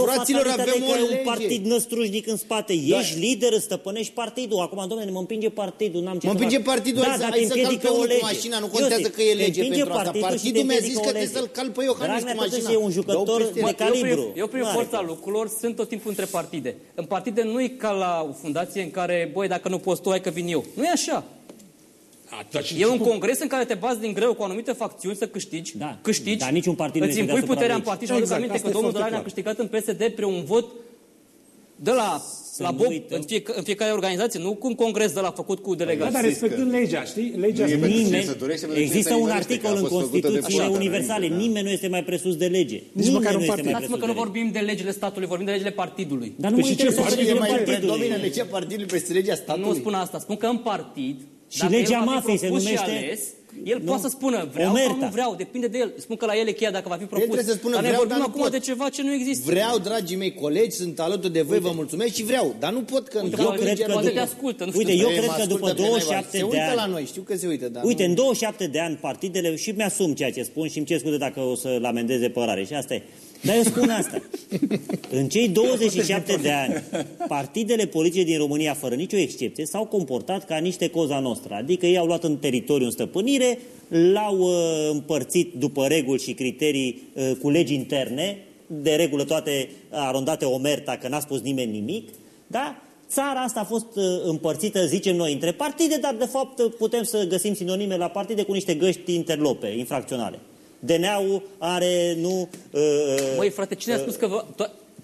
Fraților, avem o lege. un partid năstrușnic în spate. Da. Ești lider, stăpânești partidul. Acum, domnule, mă împinge partidul, n-am ce Mă împinge partidul, da, dar să calc pe unul cu mașina, nu contează că e lege pentru asta. Partidul mi-a zis că trebuie să-l calc pe Iohannis cu mașina. e un jucător de calibru. Eu prin forța lucrurilor sunt tot timpul între partide. În partide nu e ca la o fundație în care, băi, dacă nu poți tu, hai că vin eu. Nu e așa. A, e un congres în care te bazi din greu cu anumite facțiuni să câștigi, da, câștigi, dar niciun partid îți impui puterea în partid și exact, aminte că domnul Dragnea a câștigat în PSD pre un vot de la la Bob, în, fiecare, în fiecare organizație, nu cu un congres de la făcut cu delegații. Da, dar respectând legea, știi? Legea nu nimeni, există un articol în Constituțiile Universale. Nimeni nu este mai presus de lege. Nici măcar un partid. Dați-mă că nu vorbim de legile statului, vorbim de legile partidului. Dar nu mă interesează legile partidului. Domine legea partidului peste legea statului. Nu spun asta. Spun că în partid, și legea mafiei se numește el nu. poate să spună vreau Omerta. sau nu vreau, depinde de el. Spun că la el e cheia dacă va fi propus. El trebuie să spună dar vreau, vorbim dar acum pot. de ceva ce nu există. Vreau, dragii mei colegi, sunt alături de voi, Uite. vă mulțumesc și vreau, dar nu pot că Uite, eu cred că poate te ascultă, nu știu. Uite, eu cred că după 27 de ani... Se uită la noi, știu că se uită, dar Uite, în 27 de ani partidele și mi-asum ceea ce spun și îmi cer scuze dacă o să-l amendeze părare și asta e. Dar eu spun asta. În cei 27 de ani, partidele politice din România, fără nicio excepție, s-au comportat ca niște coza noastră. Adică ei au luat în teritoriu în stăpânire, l-au uh, împărțit după reguli și criterii uh, cu legi interne, de regulă toate arondate omerta, că n-a spus nimeni nimic, da? Țara asta a fost uh, împărțită, zicem noi, între partide, dar de fapt putem să găsim sinonime la partide cu niște găști interlope, infracționale. DNA-ul are, nu... Uh, Măi, frate, cine uh, a spus că... Vă,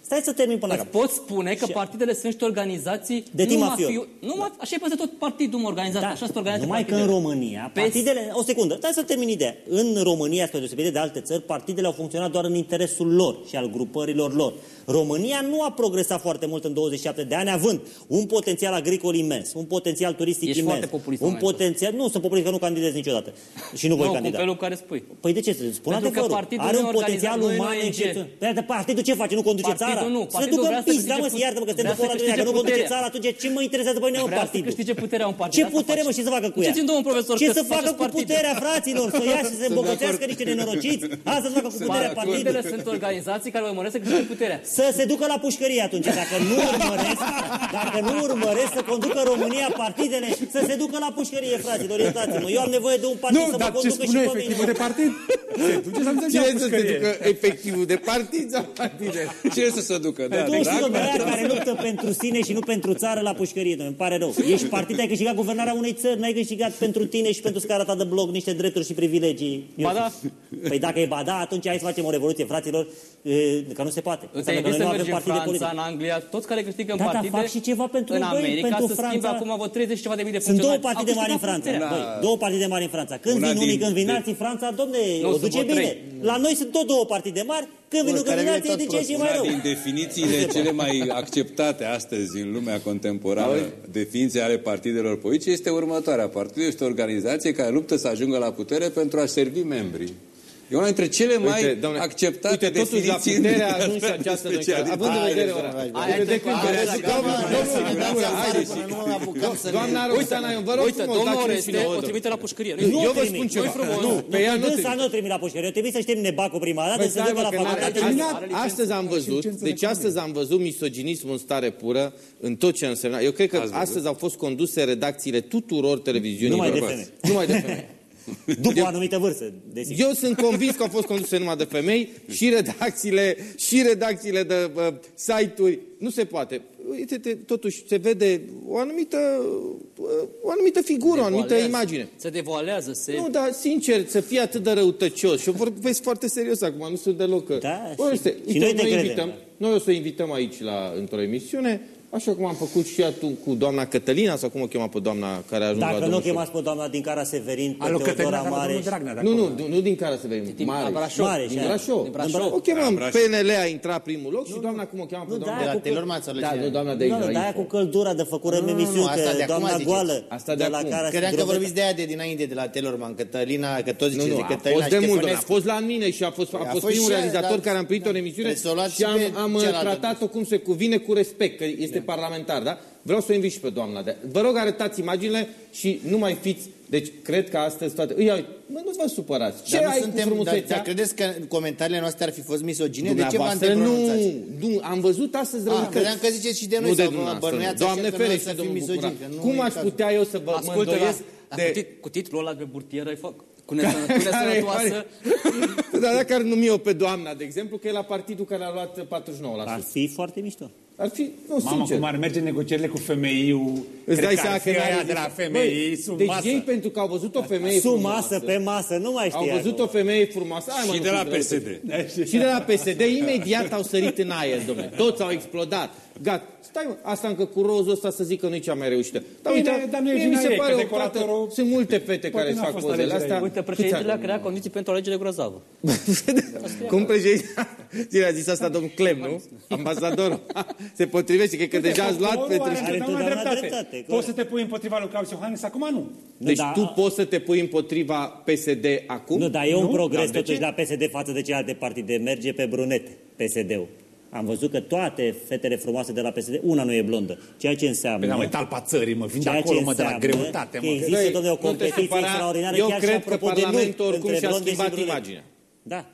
Stai să termin până la pot spune că partidele sunt niște organizații... De tip mafiot. Nu, da. așa e peste tot partidul organizat, da. așa sunt organizate Numai partidele. că în România, partidele... O secundă, stai să termin ideea. În România, spre deosebire de alte țări, partidele au funcționat doar în interesul lor și al grupărilor lor. România nu a progresat foarte mult în 27 de ani, având un potențial agricol imens, un potențial turistic Ești imens. Foarte populist, un potențial, nu sunt populist că nu candidez niciodată. Și nu voi nu, candida. felul care spui. Păi de ce? Spun adevărul. Are un potențial uman Păi partidul ce face? Nu conduce partidul țara? Nu. Să ducă în pis, da mă, iartă-mă că suntem după ora dacă nu conduce țara, atunci ce mă interesează pe noi un partid? Vrea să puterea un partid. Ce putere, mă, și să facă cu ea? Ce domnul profesor? Ce să facă cu puterea fraților? Să ia și să se îmbogățească niște nenorociți? Asta să facă cu puterea partidului. sunt organizații care urmăresc să câștige puterea. Să se ducă la pușcărie atunci atunci, dacă nu urmăresc, dacă nu urmăresc să conducă România partidele, să se ducă la pușcărie, fraților, iertați-mă. Eu am nevoie de un partid nu, să mă conducă și pe efectivul de partid? Se duce să Cine să se ducă efectivul de partid sau partide? Cine să se ducă? Da, tu ești exact. care luptă pentru sine și nu pentru țară la pușcărie, îmi pare rău. Ești partid, ai câștigat guvernarea unei țări, n-ai câștigat pentru tine și pentru scara ta de blog niște drepturi și privilegii. Ba da. Păi dacă e ba da, atunci hai să facem o revoluție, fraților, că nu se poate. Înseamnă că noi nu avem partide politice. în Anglia, toți care câștigă în da, partide, da, fac și ceva pentru în America pentru să Franța. schimbe acum vă 30 ceva de mii de Sunt două partide mari în Franța. Da. Băi, două partide mari în Franța. Când Una vin unii, când vin alții, Franța, domne, o duce bine. La noi sunt tot două partide mari, când vin candidații, de ce și mai rău? din definițiile cele mai acceptate astăzi în lumea contemporană, definiția ale partidelor politice, este următoarea. Partidul este o organizație care luptă să ajungă la putere pentru a servi membrii. E una dintre cele mai uite, doamne, acceptate uite, totuși la putere a ajuns această Având în vedere Doamna Roxana, vă rog Uite, domnul Oreste o trimite la pușcărie. Eu vă spun ceva. Nu, pe ea nu Dânsa nu trimite la pușcărie. Eu trebuie să știm nebacul prima dată, să ducă la facultate. Astăzi am văzut, deci astăzi am văzut misoginismul în stare pură în tot ce însemna. Eu cred că astăzi au fost conduse redacțiile tuturor televiziunilor. Numai de femei. Numai de femei. După o anumită vârstă, desigur. Eu sunt convins că au fost conduse numai de femei și redacțiile, și redacțiile de uh, site-uri. Nu se poate. Uite, totuși se vede o anumită, uh, o anumită figură, o anumită imagine. Se devoalează, se... Nu, dar sincer, să fie atât de răutăcios. Și o vorbesc foarte serios acum, nu sunt deloc... Da, Bă, și, și noi, noi, invităm, noi o să invităm aici la, într-o emisiune Așa cum am făcut și atunci cu doamna Cătălina, sau cum o chema pe doamna care a ajuns Dacă la nu o chemați pe doamna din Cara Severin, pe Teodora Mareș... Nu, nu, nu din Cara Severin, Mareș. Brașov. Mareș, din Brașov. Din Brașov. O chemăm, PNL a intrat primul loc și doamna cum o cheamă pe doamna... De la Telor Da, nu, doamna de aici. Nu, de aia cu căldura de făcut emisiuni, că doamna goală Asta de la Cara Credeam că vorbiți de aia de dinainte, de la Telorman, Cătălina, că toți ziceți de Cătălina a fost de mult, a fost la mine și a fost, a fost primul realizator care am primit o emisiune și am tratat-o cum se cuvine cu respect, că este parlamentar, da? Vreau să o invit și pe doamna de Vă rog, arătați imaginile și nu mai fiți... Deci, cred că astăzi toate... Ia, mă, nu vă supărați. Ce dar ai suntem, cu frumusețea? Dar, dar credeți că comentariile noastre ar fi fost misogine? De ce v-am nu, nu, am văzut astăzi răutăți. Ah, credeam că ziceți și de noi, nu sau vă bănuiați Doamne ferește, să fim misogini. Cum aș putea eu să vă Ascultă, mă de... Cu titlul ăla de burtieră îi fac cu nesănătoasă. Dar dacă ar numi eu pe doamna, de exemplu, că e la partidul care a luat 49%. Ar fi foarte mișto. Ar fi, nu, Mamă, sincer. cum ar merge negocierile cu femeiul. Îți dai seama că aia de la femei sub Deci masă. ei, pentru că au văzut o femeie Sub frumoasă, masă, pe masă, nu mai știu. Au văzut o femeie frumoasă. Hai, mă, Și nu de la fiți rău. PSD. Și de la PSD. Imediat au sărit în aer, domnule. Toți au explodat. Gata. Stai, mă, asta încă cu rozul ăsta să zic că nu e cea mai reușită. Dar Bine, uite, dar nu e mie vina mi se ei, pare că o fată, decoratorul- sunt multe fete Poate care își n-a fac fost pozele alegerea astea. ei. Uite, președintele a creat condiții pentru o alegere grozavă. Cum președinte a zis asta domnul Clem, nu? Ambasadorul. Se potrivește, cred că deja ați luat Poporul pentru... are Are întotdeauna întotdeauna dreptate. dreptate, Poți să te pui împotriva lui Claus Iohannis, acum nu. Deci Da. tu poți să te pui împotriva PSD acum? Nu, dar e un Nu? progres Dar de totuși ce? la PSD față de celelalte partide. Merge pe brunete, PSD-ul. Am văzut că toate fetele frumoase de la PSD, una nu e blondă. Ceea ce înseamnă... Pe la mă, talpa țării, mă, vin de ceea ce acolo, mă, de la înseamnă greutate, că mă. există, Băi, domnule, o nu te competiție supăra. extraordinară Eu chiar cred și că apropo de Parlamentul numi, oricum între și-a blonde și schimbat brunete. imaginea. Da.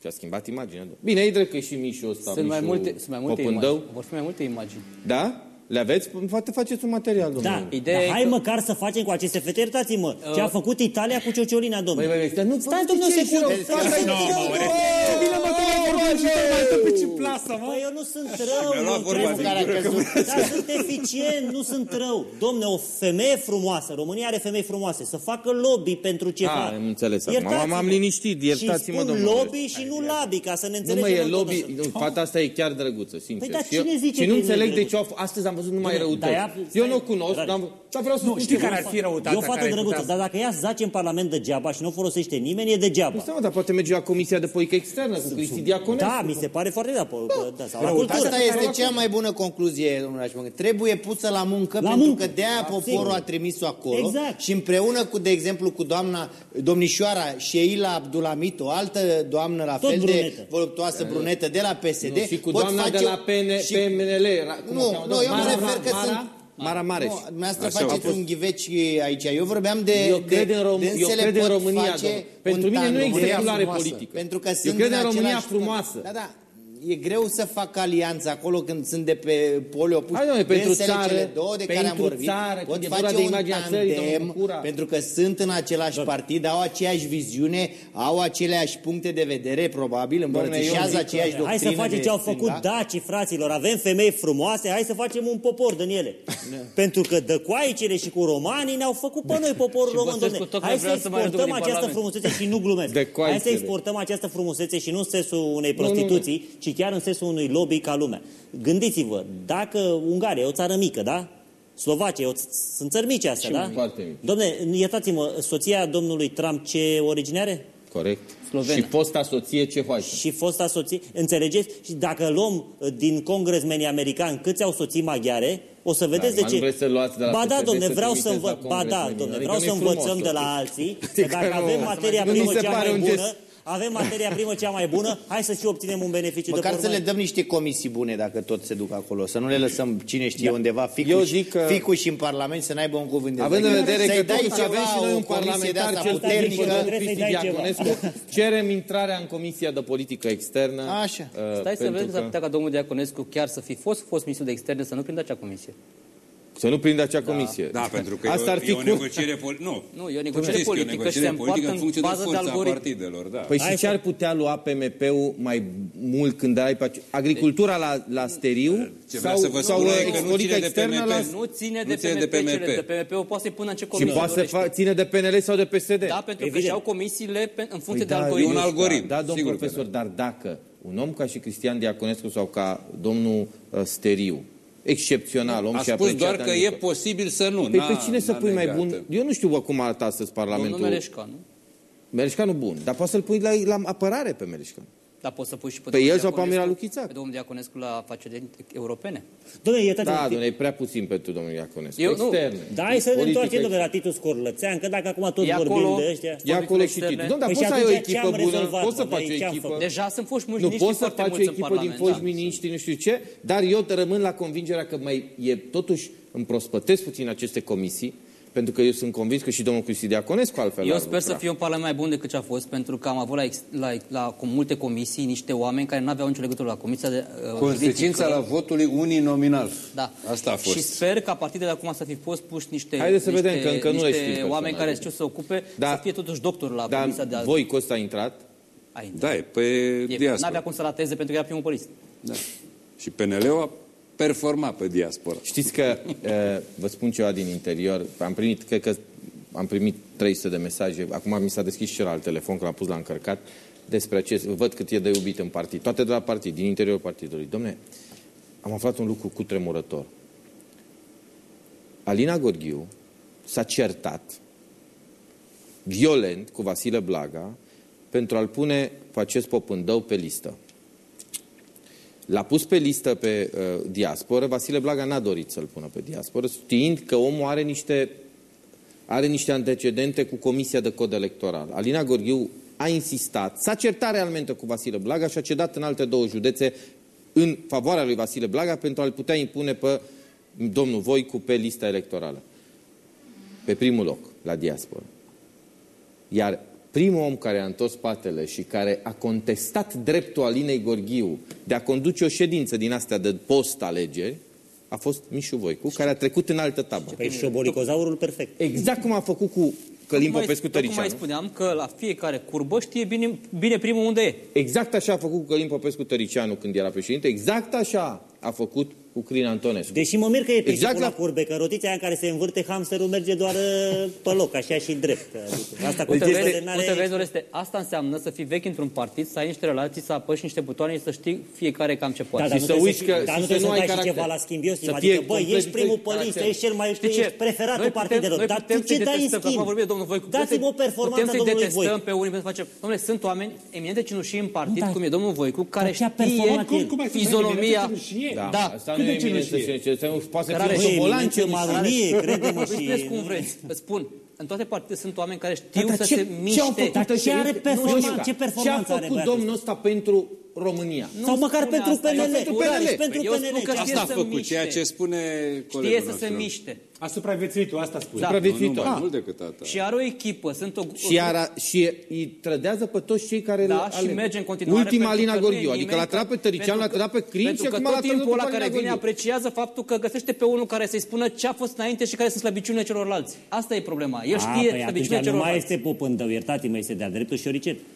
Și-a schimbat imaginea. Bine, e drept că e și Mișu ăsta, Sunt mai Mișu multe, sunt mai multe Popândău. imagini. Vor fi mai multe imagini. Da? Le aveți? Poate faceți un material, domnule. Da, Ideea dar e hai că- măcar să facem cu aceste fete, iertați-mă, ce a făcut Italia cu Ciociolina, domnule. Băi, băi, băi, nu Stați, domnule, o ce ești secundă. rău? Stai, Stai, stai, nu, stai, mă, stai, ore- stai, Bine, mă, că mai vorbim și te mai dă pe ce plasă, mă. Băi, eu nu sunt rău, Mi-a luat nu vorba trebuie din care a gură, căzut. Dar sunt eficient, nu sunt rău. Domne, o femeie frumoasă, România are femei frumoase, să facă lobby pentru ceva. Ah, am înțeles acum. Iertați-mă. M-am liniștit, iertați-mă, și spun domnule. lobby și nu labi, ca să ne Nu înțelegem. mă, e încă o lobby. dată. Nu, fata asta e chiar drăguță, sincer. Păi, dar Și eu- cine zice Și nu că e înțeleg de drăguță? ce au... Astăzi am văzut numai Dom'le, răutăți. dar ea- Eu stai- nu o cunosc, Rare. dar dar vreau să Nu, spun știi ceva. care ar fi răutatea E o fată care drăguță, putea- dar dacă ea zace în Parlament degeaba și nu o folosește nimeni, e degeaba. Seama, dar poate merge la Comisia de Politică Externă cu Cristi Diaconescu. Da, mi se pare foarte da, pe, pe, da sau la Rău, cultură. Asta este cea mai bună concluzie, domnule Așmăgă. Trebuie pusă la muncă, La pentru muncă. că de-aia Da, poporul sigur. a trimis-o acolo. Exact. Și împreună cu, de exemplu, cu doamna domnișoara Sheila Abdulamit, o altă doamnă la Tot fel brunetă. de voluptuoasă brunetă de la PSD. Nu, și cu pot doamna face- de la PN, și- PMNL. ra- cum o Nu, cheamă, nu, eu mă Mara- refer că Mara- sunt... Mara Mareș. Nu, dumneavoastră Așa, a faceți fost. un ghiveci aici. Eu vorbeam de... Eu cred de, în, Rom- eu dânsele cred în pot România, face domnule. un Pentru mine nu tandem. există România culoare frumoasă. politică. Pentru că Eu sunt cred în același România fel. frumoasă. Da, da. E greu să fac alianță acolo când sunt de pe poli opuși. Hai, domnule, pentru Dânsele, țară, cele două de care am pentru vorbit, țară, pot când e face vorba de un imaginea țării, domnul tandem, Bucura. pentru că sunt în același partid, au aceeași viziune, au aceleași puncte de vedere, probabil, împărățișează zic că- aceeași doctrină Hai să facem de ce au stânga. făcut dacii, fraților. Avem femei frumoase, hai să facem un popor din ele. Pentru că dăcoaicele și cu romanii ne-au făcut pe noi poporul Și român, Băsescu domne. tocmai Hai să vrea să mai exportăm reducă din această Parlament. frumusețe și nu glumesc. Dăcoaicele. Hai să exportăm această frumusețe și nu în sensul unei prostituții, ci chiar în sensul unui lobby ca lumea. Gândiți-vă, dacă Ungaria e o țară mică, da? Slovacia, e o ț- sunt țări mici astea, da? foarte mici. Domne, iertați-mă, soția domnului Trump ce origine are? Corect. Slovene. Și fosta soție cehoaică. Și fosta soție, înțelegeți? Și dacă luăm uh, din congresmenii americani câți au soții maghiare, o să vedeți Dar de ce. nu vreți să luați de la ba da, PSD domne, să vreau să trimiteți la învăț. Ba da, congresmeni. domne, Adică vreau să nu-i frumos, învățăm de la totuși. alții că Adică dacă nu- avem materia nu mi primă se cea pare mai un gest. bună, avem materia primă cea mai bună, hai să și obținem un beneficiu Măcar de să le formare. dăm niște comisii bune dacă tot se duc acolo. Să nu le lăsăm cine știe undeva Eu ficul, zic că- ficul și în Parlament să n-aibă un cuvânt de Având în zis. vedere Să-i că dai totuși ceva, avem și noi o un comisie de parlamentar asta cel puternică. puternică, domnul Trebuie Cristi să-i dai ceva. Diaconescu, cerem intrarea în Comisia de Politică Externă. Așa. uh, Stai să pentru vedem că s-ar că- putea ca domnul Diaconescu chiar să fi fost fost ministru de externe să nu prindă acea comisie. Să nu prindă acea comisie. Da, pentru că Asta e, ar o, fi e o cu... negociere politică. Nu. Nu, e o negociere Știți că e o politică și negociere se politică împart în în funcție de bază de forța algoritm. partidelor, da. Păi și ce ar putea lua PMP-ul mai mult când ai pe- agricultura la, la steriu Ce vreau sau, să vă sau spun e uh, că nu politica ține de externă PMP. la... Nu ține Nu de ține PMP, de PMP. cele de PMP-ul poate să-i pună în ce Și comisie poate să dorește. fa- ține de PNL sau de PSD. Da, pentru că Evident. și au comisiile pe, în funcție de da, algoritm. un eu- algoritm, Da, domn sigur că profesor, dar dacă un om ca și Cristian Diaconescu sau ca domnul uh, Steriu, excepțional, om A și spus apreciat doar că în e lucru. posibil să nu. Păi N-a- pe cine să n-a pui mai negat. bun? Eu nu știu bă, cum arată astăzi Parlamentul. Domnul Mereșca, nu? Mereșcanu bun, dar poți să-l pui la, la apărare pe Mereșcanu. Dar poți să pui și pe, Pe domnul el sau pe Diaconescu- Amiral Luchițac? Pe domnul Diaconescu la afaceri europene. Domnule, iertați Da, domnule, e prea puțin pentru domnul Iaconescu. Eu nu. Externe. Da, hai să ne Politică întoarcem, domnule, externă. la Titus Corlățean, că dacă acum tot E vorbim acolo- de ăștia... Ia acolo și externe. titlul. Domnule, dar Păi poți și să ai o atunci ce echipă am bună, rezolvat, poți să mă, faci de o ce am echipă... făcut? Deja sunt foști Nu, miniștri poți să foarte faci o mulți în echipă din Parlament, foști da. miniștri, nu știu ce, dar eu rămân la convingerea că mai e totuși împrospătesc puțin aceste comisii, pentru că eu sunt convins că și domnul Cristi Diaconescu altfel Eu ar sper să lucra. fie un parlament mai bun decât ce a fost, pentru că am avut la, ex- la, la cu multe comisii niște oameni care nu aveau nicio legătură la comisia de uh, Consecința politică. la votului uninominal. Da. Asta a fost. Și sper ca partidele de acum să fi fost puși niște, Haideți să niște, vedem, că încă nu le niște știm oameni personal. care știu să ocupe, Da. să fie totuși doctor la Dar comisia de azi. voi, Costa, a intrat. Ai, Da, e pe e, diaspora. n-avea cum să rateze pentru că era primul polist. Da. Și PNL-ul a performat pe diaspora. Știți că, uh, vă spun ceva din interior, am primit, cred că am primit 300 de mesaje, acum mi s-a deschis și celălalt telefon, că l-am pus la încărcat, despre acest, văd cât e de iubit în partid, toate de la partid, din interiorul partidului. Domne, am aflat un lucru cu tremurător. Alina Gorghiu s-a certat violent cu Vasile Blaga pentru a-l pune pe acest popândău pe listă. L-a pus pe listă pe uh, diasporă, Vasile Blaga n-a dorit să-l pună pe diasporă, știind că omul are niște, are niște antecedente cu Comisia de Cod Electoral. Alina Gorghiu a insistat, s-a certat realmente cu Vasile Blaga și a cedat în alte două județe în favoarea lui Vasile Blaga pentru a-l putea impune pe domnul Voicu pe lista electorală. Pe primul loc, la diasporă. Iar primul om care a întors spatele și care a contestat dreptul Alinei Gorghiu de a conduce o ședință din astea de post-alegeri a fost Mișu Voicu, care a trecut în altă tabără. Păi șobolicozaurul perfect. Exact cum a făcut cu Călim Tocmai- Popescu tocmai Tăricianu. spuneam că la fiecare curbă știe bine, bine primul unde e. Exact așa a făcut cu Călim Popescu Tăricianu când era președinte, exact așa a făcut cu Crin Antonescu. Deși mă mir că e Exact exact la la- curbe, că rotița aia în care se învârte hamsterul merge doar uh, pe loc, așa și drept. Adică asta cu Uite, curbele vezi, n-are- uite, vezi, Oreste, asta înseamnă să fii vechi într-un partid, să ai niște relații, să apăși niște butoane și să știi fiecare cam ce poate. Da, dar Și nu să trebuie uiți să, că- fii- dar și nu să trebuie nu să ai dai și caracter. ceva la schimb, eu Să stim, fie adică, bă, complet ești primul diferit pe listă, caracter. ești cel mai, Știi ce? ești preferatul Noi putem- partidelor, noi dar putem tu ce să-i dai în detestăm, că schimb? acum vorbim de domnul Voicu. Dați-mi o Putem performanță a să-i domnului detestăm Voicu. pe unii pentru că facem... Domnule, sunt oameni eminente cinușii în partid, Da. cum e domnul Voicu, care ce-a performat știe el? Cum ai spus, fizionomia... mai bine, ce Da, Da. asta Cât nu de e bine să cenușie? se să poate să Care fie are un șobolan eminență, cenușie. marunie, crede-mă Îți spuneți și... cum vreți. Îți spun, în toate partidele sunt oameni care știu Dar să ce- se ce au miște. făcut Dar ce ăștia? are Nu, performanță? Josica, Ce performanță Ce a are făcut băiatul domnul ăsta pentru România? Sau Nu măcar spune pentru asta, PNL, pentru Uraș, PNL. pentru Eu spun PNL. că ce-a știe Asta a să făcut, miște. ceea ce spune Știe colegul să se nostru. miște. A supraviețuit, tu asta spui. Da. Nu, nu, Supraviețuitor. mai Ah. mult decât atât. Și are o echipă, sunt o... Și, ara, și îi trădează pe toți cei care Da, îl și aleg. merge în continuare. Ultima pentru Alina că nu e Gorghiu, adică nimeni l-a tras pe ca- Tărician, l-a pentru că- tras pe Crin pentru și că acum tot l-a tras timpul pe ăla Alina care vine Gorghiu. apreciază faptul că găsește pe unul care să-i spună ce a fost înainte și care sunt slăbiciunile celorlalți. Asta e problema. El A, știe păi slăbiciunile atunci nu mai celorlalți. este popândău, iertați-mă, este de-a dreptul și oricet.